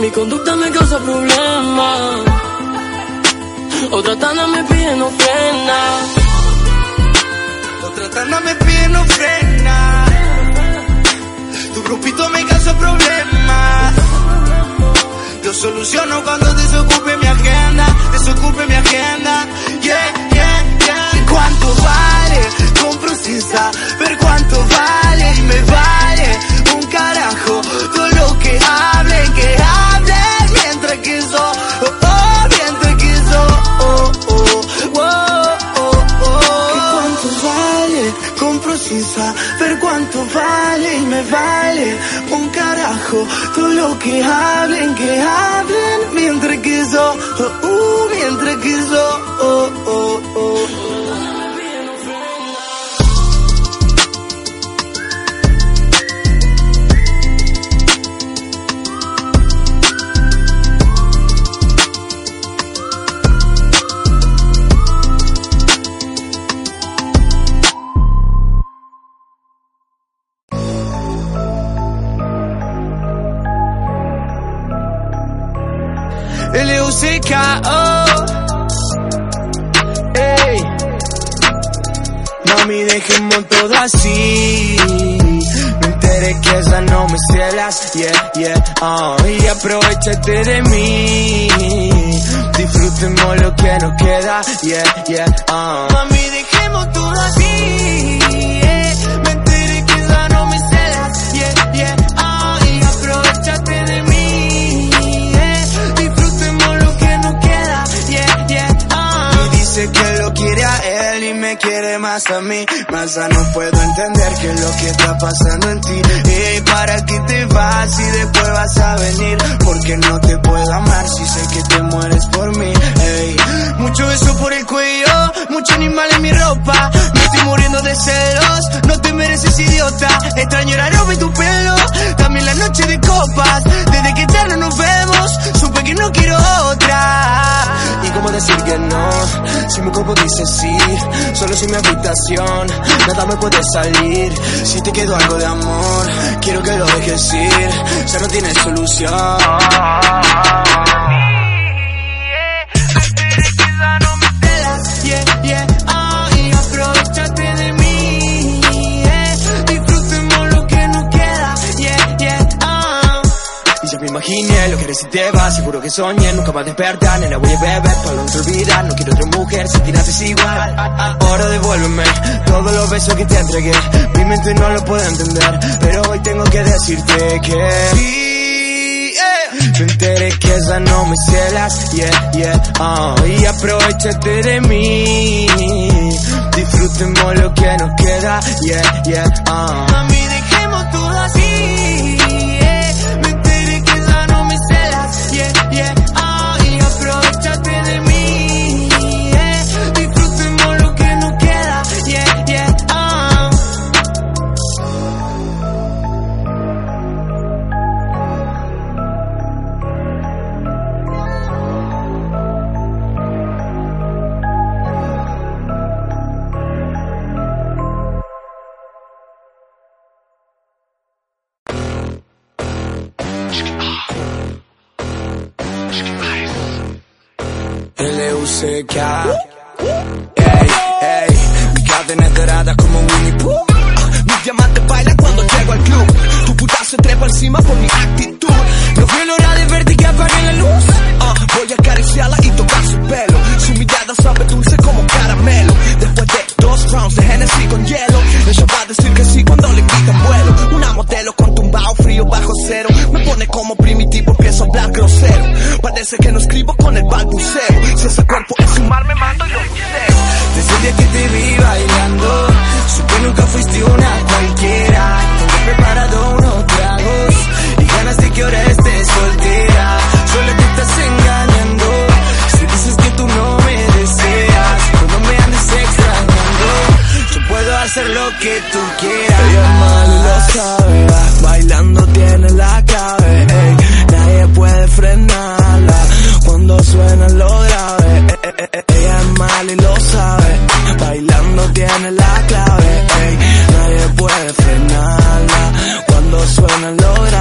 Mi conducta me causa problemas. Otra tanda me pide no tanda me pide no frena. Tu grupito me causa problemas. Yo soluciono cuando desocupe mi agenda, desocupe mi agenda. Yeah, yeah, yeah. ¿Cuánto vale? Compro sin saber cuánto vale y me vale un carajo. Todo lo que hablen, sin saber cuánto vale y me vale un carajo. Todo lo que hablen, que hablen mientras que yo, oh, uh, mientras que yo, oh, oh. Así. No enteré que esa no me celas Yeah, yeah, ah Y aprovechate de mí. Disfrutemos lo que nos queda. Yeah, yeah, ah Mami, dejemos todo así. Yeah. Me enteré que esa no me celas Yeah, yeah, ah Y aprovechate de mí. Yeah. Disfrutemos lo que nos queda. Yeah, yeah, ah Y dice que lo quiere a me quiere más a mí Más a no puedo entender qué es lo que está pasando en ti. Y para qué te vas y después vas a venir Porque no te puedo amar si sé que te mueres por mí. Ey, Mucho beso por el cuello, mucho animal en mi ropa. Me estoy muriendo de celos, no te mereces idiota. Extraño el aroma en tu pelo, también la noche de copas. Desde que no nos vemos, supe que no quiero otra. Y cómo decir que no, si mi cuerpo dice sí, solo si mi habitación, nada me puede salir. Si te quedo algo de amor, quiero que lo dejes ir, ya no tiene solución. Y ya me imaginé lo que eres si te vas, seguro que soñé, nunca más despertar, nena voy a beber, para no te olvidar, no quiero otra mujer, si tiras igual. Ahora devuélveme todos los besos que te entregué, mi mente no lo puede entender, pero hoy tengo que decirte que sí. Me enteré que ya no me celas, yeah, yeah, ah, y aprovechate de mí, disfrutemos lo que nos queda, yeah, yeah, ah. L.U.C.K. Ey, ey, mi cadena es dorada como Winnie Pooh. Mis diamantes bailan cuando llego al club. Tu puta se trepa encima por mi actitud. No veo la hora de verte que apague la luz. Ah, voy a acariciarla y tocar su pelo. Su mirada sabe dulce como caramelo. Después de dos rounds de Hennessy con hielo, ella va a decir que sí cuando le quitan vuelo. Tumbao frío bajo cero. Me pone como primitivo, empiezo a hablar grosero. Parece que no escribo con el balbuceo. Si ese cuerpo es un mar, me mando yo buceo. Desde el día que te vi bailando, supe nunca fuiste una cualquiera. Tengo preparado unos tragos y ganas de que ahora estés soltera. Hacer lo que tú quieras. Ella es mal lo sabe, bailando tiene la clave, ey, nadie puede frenarla cuando suena lo grave. eh, eh, eh, ella es mal y lo sabe, bailando tiene la clave, ey, nadie puede frenarla cuando suena lo grave.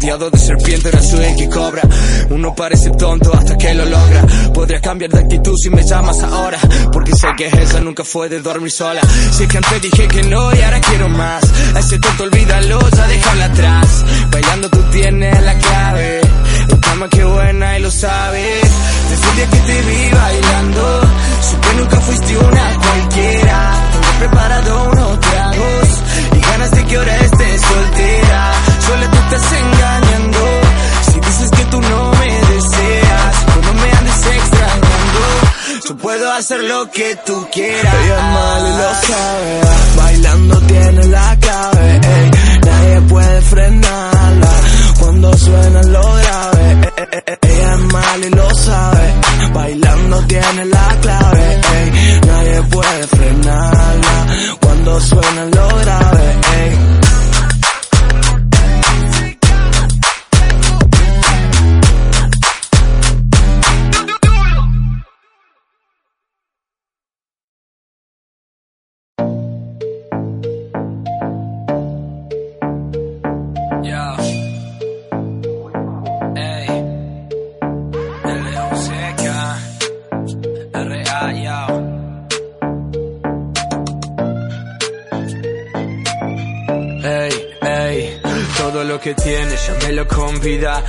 Rodeado de serpientes, el que cobra. Uno parece tonto hasta que lo logra. Podría cambiar de actitud si me llamas ahora, porque sé que esa nunca fue de dormir sola. Sé que antes dije que no y ahora quiero más. A ese tonto olvídalo, ya déjala atrás. Bailando tú tienes la clave. Esta más que buena y lo sabes. Desde el día que te vi bailando, supe nunca fuiste una cualquiera. Tengo preparado unos tragos y ganas de que ahora estés soltera. Solo te estás engañando. Si dices que tú no me deseas, pues no me andes extrañando. Yo puedo hacer lo que tú quieras. Ella es mal y lo sabe, ah, bailando tiene la clave, ey, nadie puede frenarla cuando suena lo grave. Ella es mal y lo sabe, bailando tiene la clave, ey, nadie puede frenarla cuando suena lo grave. ey.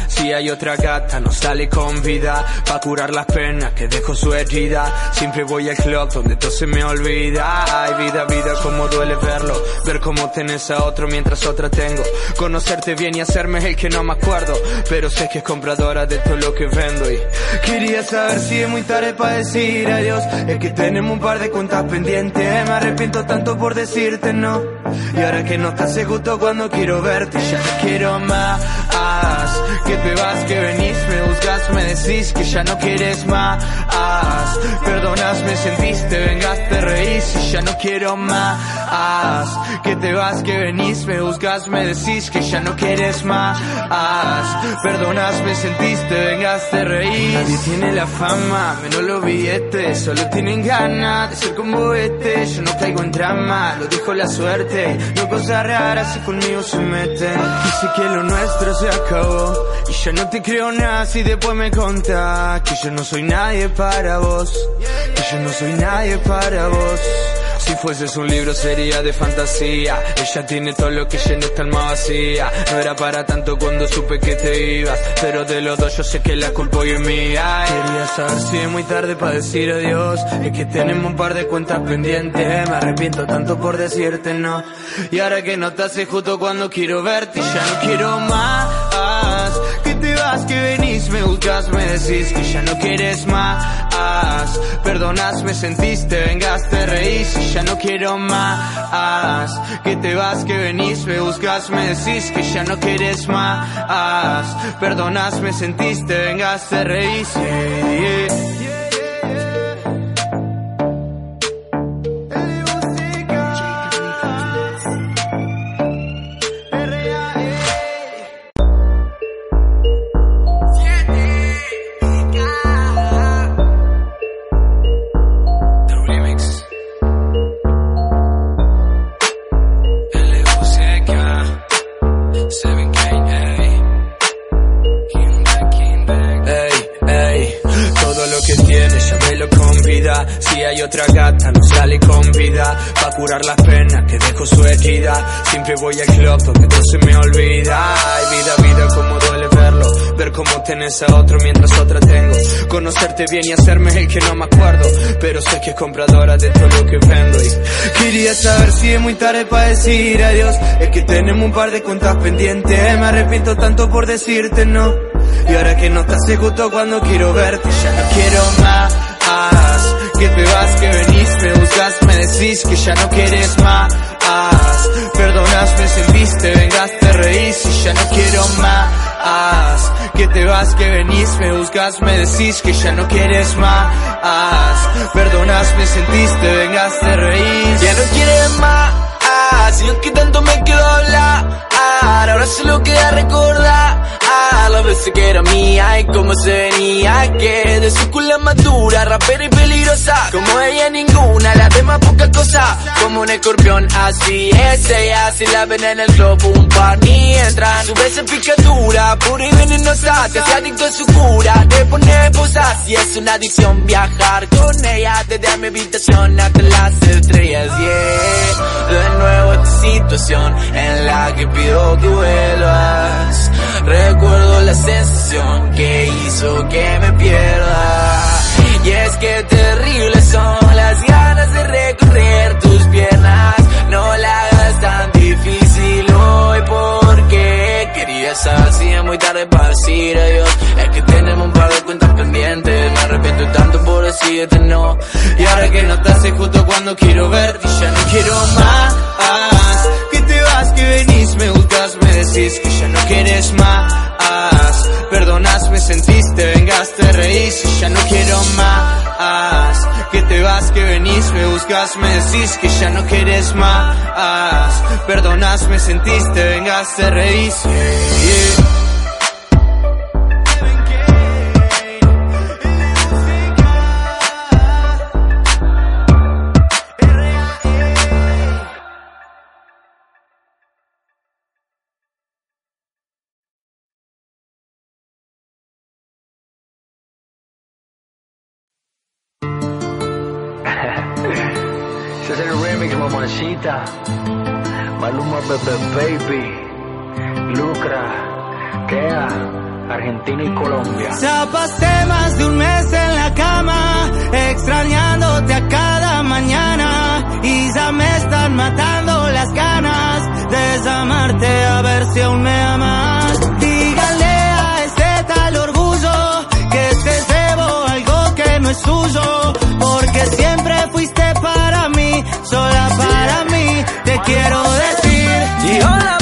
Si hay otra gata, no sale con vida. Pa' curar las penas que dejo su herida. Siempre voy al club donde todo se me olvida. Ay, vida, vida, como duele verlo. Ver cómo tenés a otro mientras otra tengo. Conocerte bien y hacerme el que no me acuerdo. Pero sé que es compradora de todo lo que vendo. Y quería saber si es muy tarde para decir adiós. Es que tenemos un par de cuentas pendientes. Me arrepiento tanto por decirte no. Y ahora que no estás justo cuando quiero verte, ya te quiero más. que te vas, que venís, me buscas, me decís que ya no quieres más. Perdonas, me sentiste, vengas, te reís y ya no quiero más. Que te vas, que venís, me buscas, me decís que ya no quieres más. Perdonas, me sentiste, vengas, te reís. Nadie tiene la fama, menos los billetes, solo tienen ganas de ser como este. Yo no caigo en drama, lo dijo la suerte. No cosas raras si conmigo se meten. Dice que lo nuestro se acabó y ya no te creo nada si después me contás que yo no soy nadie para vos, que yo no soy nadie para vos. Si fueses un libro sería de fantasía. Ella tiene todo lo que llena esta alma vacía. No era para tanto cuando supe que te ibas. Pero de los dos yo sé que la culpa hoy es mía. Quería saber si es muy tarde para decir adiós. Es que tenemos un par de cuentas pendientes. Me arrepiento tanto por decirte no. Y ahora que no estás justo cuando quiero verte, ya no quiero más que venís, me buscas, me decís que ya no quieres más. Perdonas, me sentiste, vengas, te reís y ya no quiero más. Que te vas, que venís, me buscas, me decís que ya no quieres más. Perdonas, me sentiste, vengas, te reís. Voy al club porque todo se me olvida. Ay, vida, vida, como duele verlo Ver cómo tenés a otro mientras otra tengo. Conocerte bien y hacerme el que no me acuerdo Pero sé que es compradora de todo lo que vendo. Y Quería saber si es muy tarde para decir adiós. Es que tenemos un par de cuentas pendientes. Me arrepiento tanto por decirte no. Y ahora que no estás justo cuando quiero verte Ya no quiero más. Que te vas, que venís, me buscas, me decís que ya no quieres más. Perdonas, me sentiste, vengas, te reís y ya no quiero más. Que te vas, que venís, me buscas, me decís que ya no quieres más. Perdonas, me sentiste, vengas, te reís. Ya no quieres más, sino que tanto me quedo hablar. Ahora solo queda recordar la veces que era mía y cómo se venía que de su culo madura, rapera y peligrosa. Como ella ninguna, la demás poca cosa. Como un escorpión así es ella, si la ven en el globo un par ni entra su beso picadura, pura y venenosa. Te hace adicto a su cura, te pone posas. Y es una adicción viajar con ella desde mi habitación hasta las estrellas. Yeah, de nuevo esta situación en la que pido que vuelvas Recuerdo la sensación que hizo que me pierda. Y es que terribles son las ganas de recorrer tus piernas. No la hagas tan difícil hoy porque quería saber si es muy tarde para decir adiós. Es que tenemos un par de cuentas pendientes. Me arrepiento tanto por decirte no. Y ahora que no estás justo cuando quiero verte, ya no quiero más. Que te vas, que venís, me buscas, me decís que ya no quieres más. Perdonas, me sentiste, vengas, te reís ya no quiero más. Que te vas, que venís, me buscas, me decís que ya no quieres más. Perdonas, me sentiste, vengas, te Maluma Bebe Baby, Lucra, Kea, Argentina y Colombia. Ya pasé más de un mes en la cama, extrañándote a cada mañana. Y ya me están matando las ganas de desamarte a ver si aún me amas. Dígale a ese tal orgullo que te llevo algo que no es suyo, porque siempre fuiste sola para mí, te quiero decir. Y la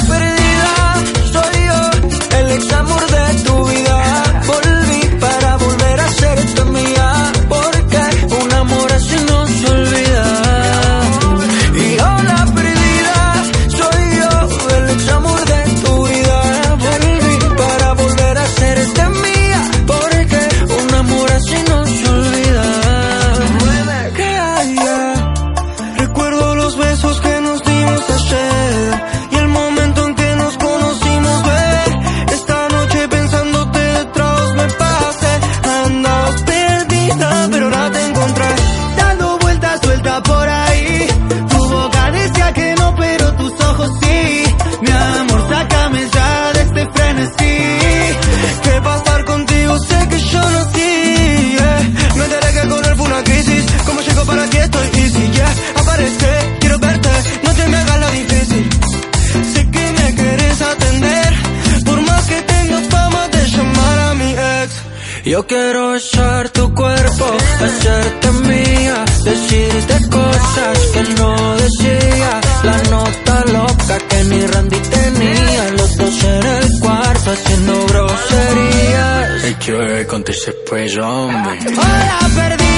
Yo quiero besar tu cuerpo, hacerte mía, decirte cosas que no decía. La nota loca que ni Randy tenía, los dos en el cuarto haciendo groserías. Que conté pues, hombre. Hola perdida,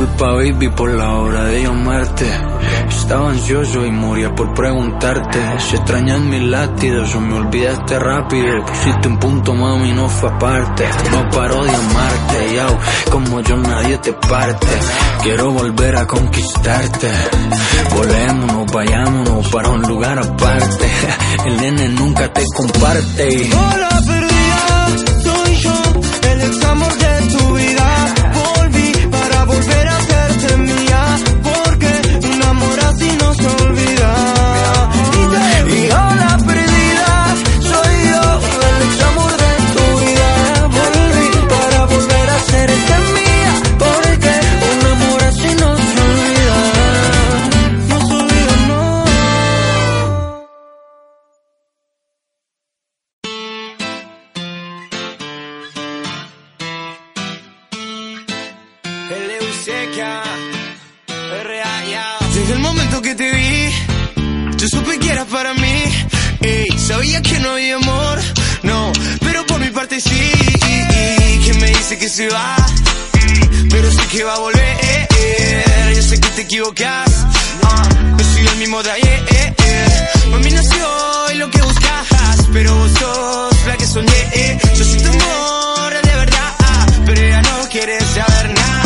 Disculpa baby por la hora de llamarte. Estaba ansioso y moría por preguntarte. Si extrañas mis latidos o me olvidaste rápido. Pusiste un punto mami no fue aparte. No paro de amarte yao, Como yo nadie te parte. Quiero volver a conquistarte. Volémonos, vayámonos para un lugar aparte. El nene nunca te comparte. Hola se va, pero sé que va a volver. Yo sé que te equivocas, yo soy el mismo de ayer. Mami nació hoy lo que buscas, pero vos sos la que soñé. Yo soy tu amor de verdad, pero ella no quiere saber nada.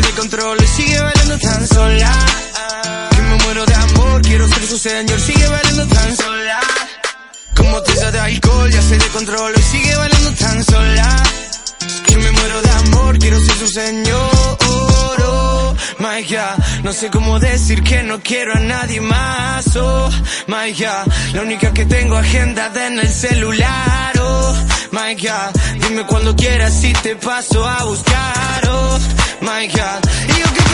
De control y sigue bailando tan sola. Que me muero de amor, quiero ser su señor, sigue bailando tan sola. Como te de alcohol, ya se de control y sigue bailando tan sola. Que me muero de amor, quiero ser su señor. Oh, my God, no sé cómo decir que no quiero a nadie más. Oh, my God, la única que tengo agenda en el celular. Oh, my God, dime cuando quieras si te paso a buscar. Oh, my God, y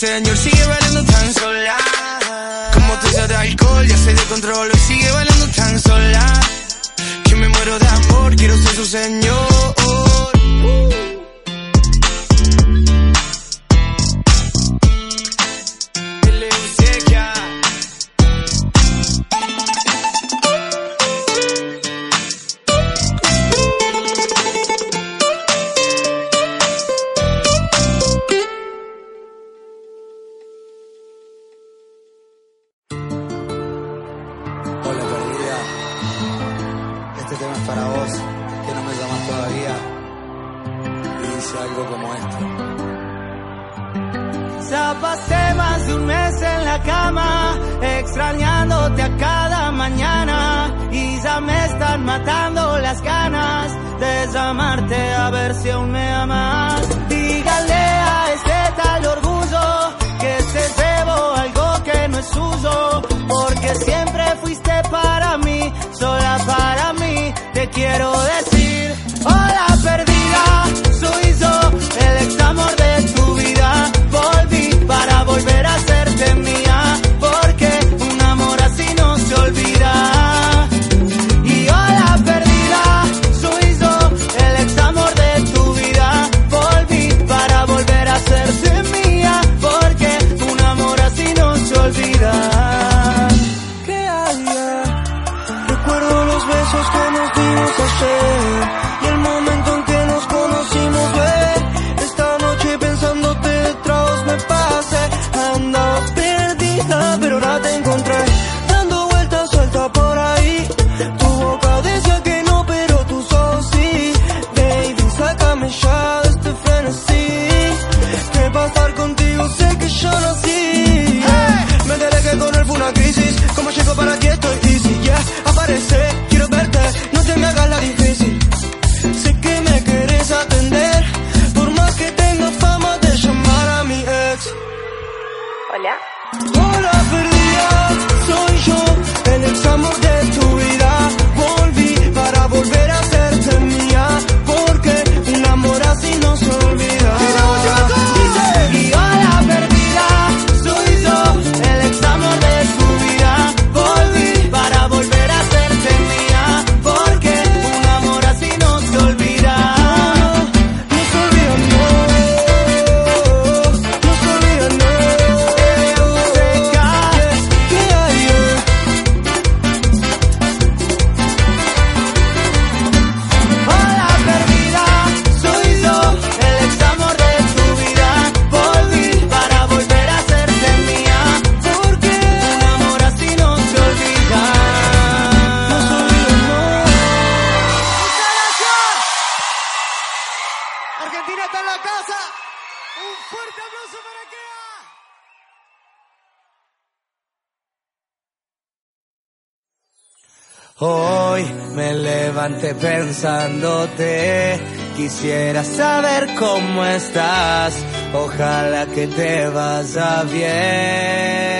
señor, sigue bailando tan sola. Como te de alcohol y ese de control y sigue bailando tan sola. Que me muero de amor, quiero ser su señor. Hoy me levanté pensándote, quisiera saber cómo estás, ojalá que te vas bien.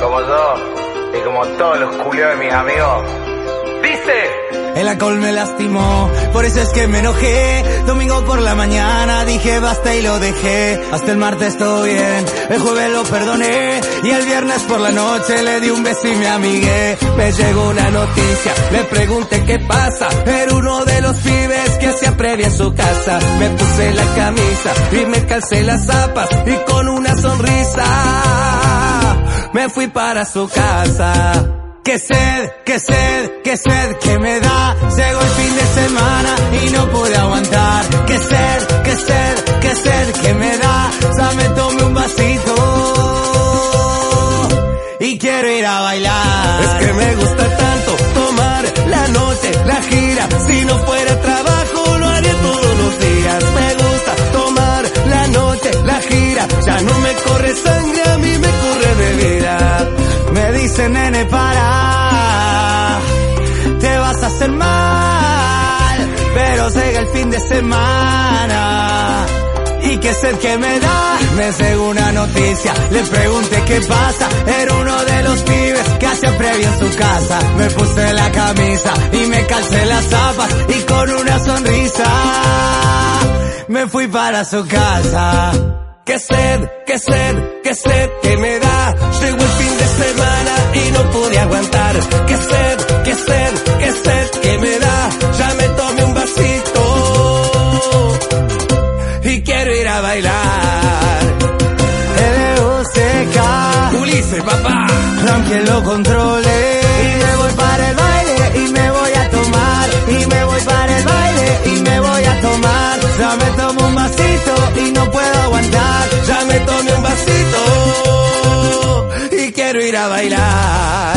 Como yo y como todos los culios de mis amigos. Dice. El alcohol me lastimó, por eso es que me enojé. Domingo por la mañana dije basta y lo dejé. Hasta el martes todo bien, el jueves lo perdoné. Y el viernes por la noche le di un beso y me amigué. Me llegó una noticia, le pregunté qué pasa. Era uno de los pibes que hacía previa en su casa. Me puse la camisa y me calcé las zapas y con una sonrisa me fui para su casa. Que sed, que sed, que sed que me da. Llegó el fin de semana y no pude aguantar. Que sed, que sed, que sed que me da. Ya me tomé un vasito y quiero ir a bailar. Es que me gusta tanto tomar la noche, la gira. Si no fuera trabajo lo haría todos los días. Me gusta tomar la noche, la gira. Ya no me corre sangre, a mí me dice nene para, te vas a hacer mal, pero llega el fin de semana. Y qué sed que me da, me llegó una noticia, le pregunté qué pasa, era uno de los pibes que hacía previo en su casa. Me puse la camisa y me calcé las zapas y con una sonrisa me fui para su casa. Que sed, que sed, que sed que me da. Llegó el fin de semana y no pude aguantar. Que sed, que sed, que sed que me da. Ya me tomé un vasito y quiero ir a bailar. L.O.C.K. Ulises, papá. Aunque lo controle. Ya me tomo un vasito y no puedo aguantar. Ya me tomé un vasito y quiero ir a bailar.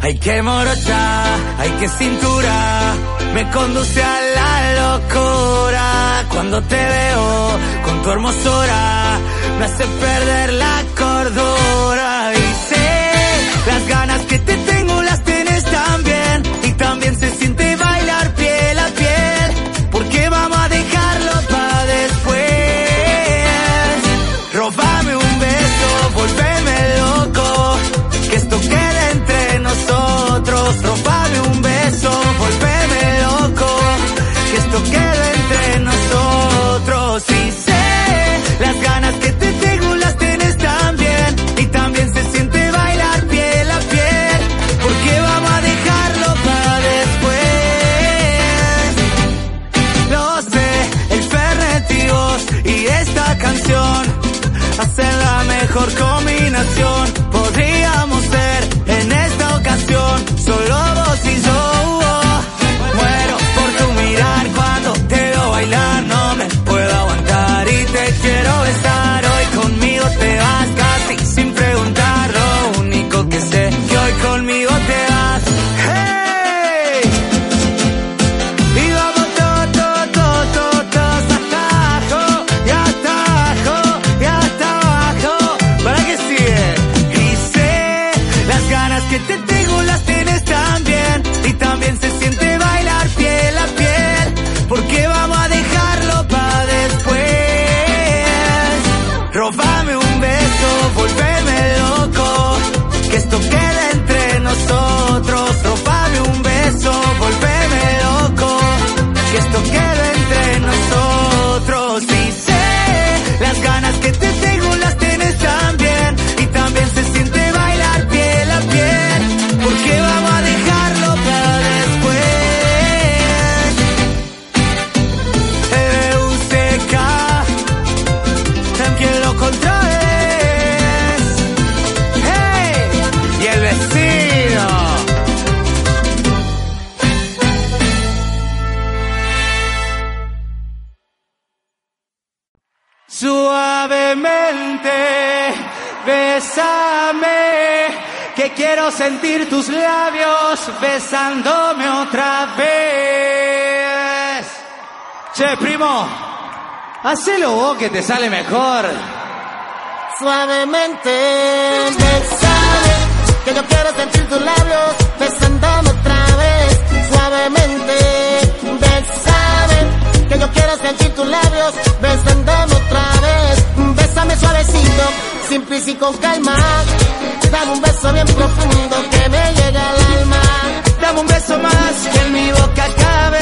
Hay que morocha, hay que cintura, me conduce a la locura. Cuando te veo con tu hermosura, me hace perder la cordura. Y sé las ganas que te tengo sentir tus labios besándome otra vez. Che, primo, hacelo vos que te sale mejor. Suavemente, besame, que yo quiero sentir tus labios besándome otra vez. Suavemente, besame, que yo quiero sentir tus labios besándome otra vez. Bésame suavecito, prisa y con calma. Dame un beso bien profundo que me llega al alma. Dame un beso más que en mi boca cabe.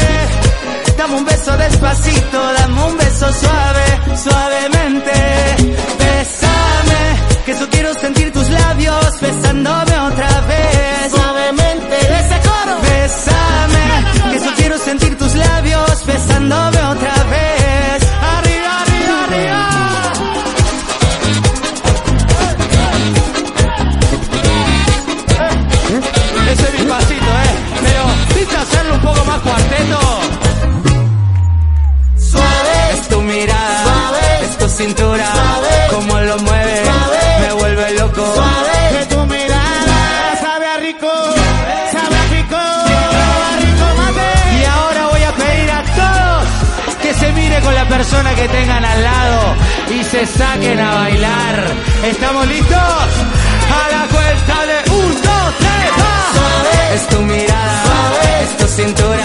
Dame un beso despacito, dame un beso suave, suavemente. Bésame, que yo quiero sentir tus labios besándome otra vez. cuarteto. Suave es tu mirada, suave es tu cintura, suave, cómo lo mueves, suave, me vuelve loco. Suave es tu mirada, sabe a rico, sabe a rico, a rico mate. Y ahora voy a pedir a todos que se mire con la persona que tengan al lado y se saquen a bailar. ¿Estamos listos? A la cuenta de un, dos, tres. Suave es tu mirada, suave es tu cintura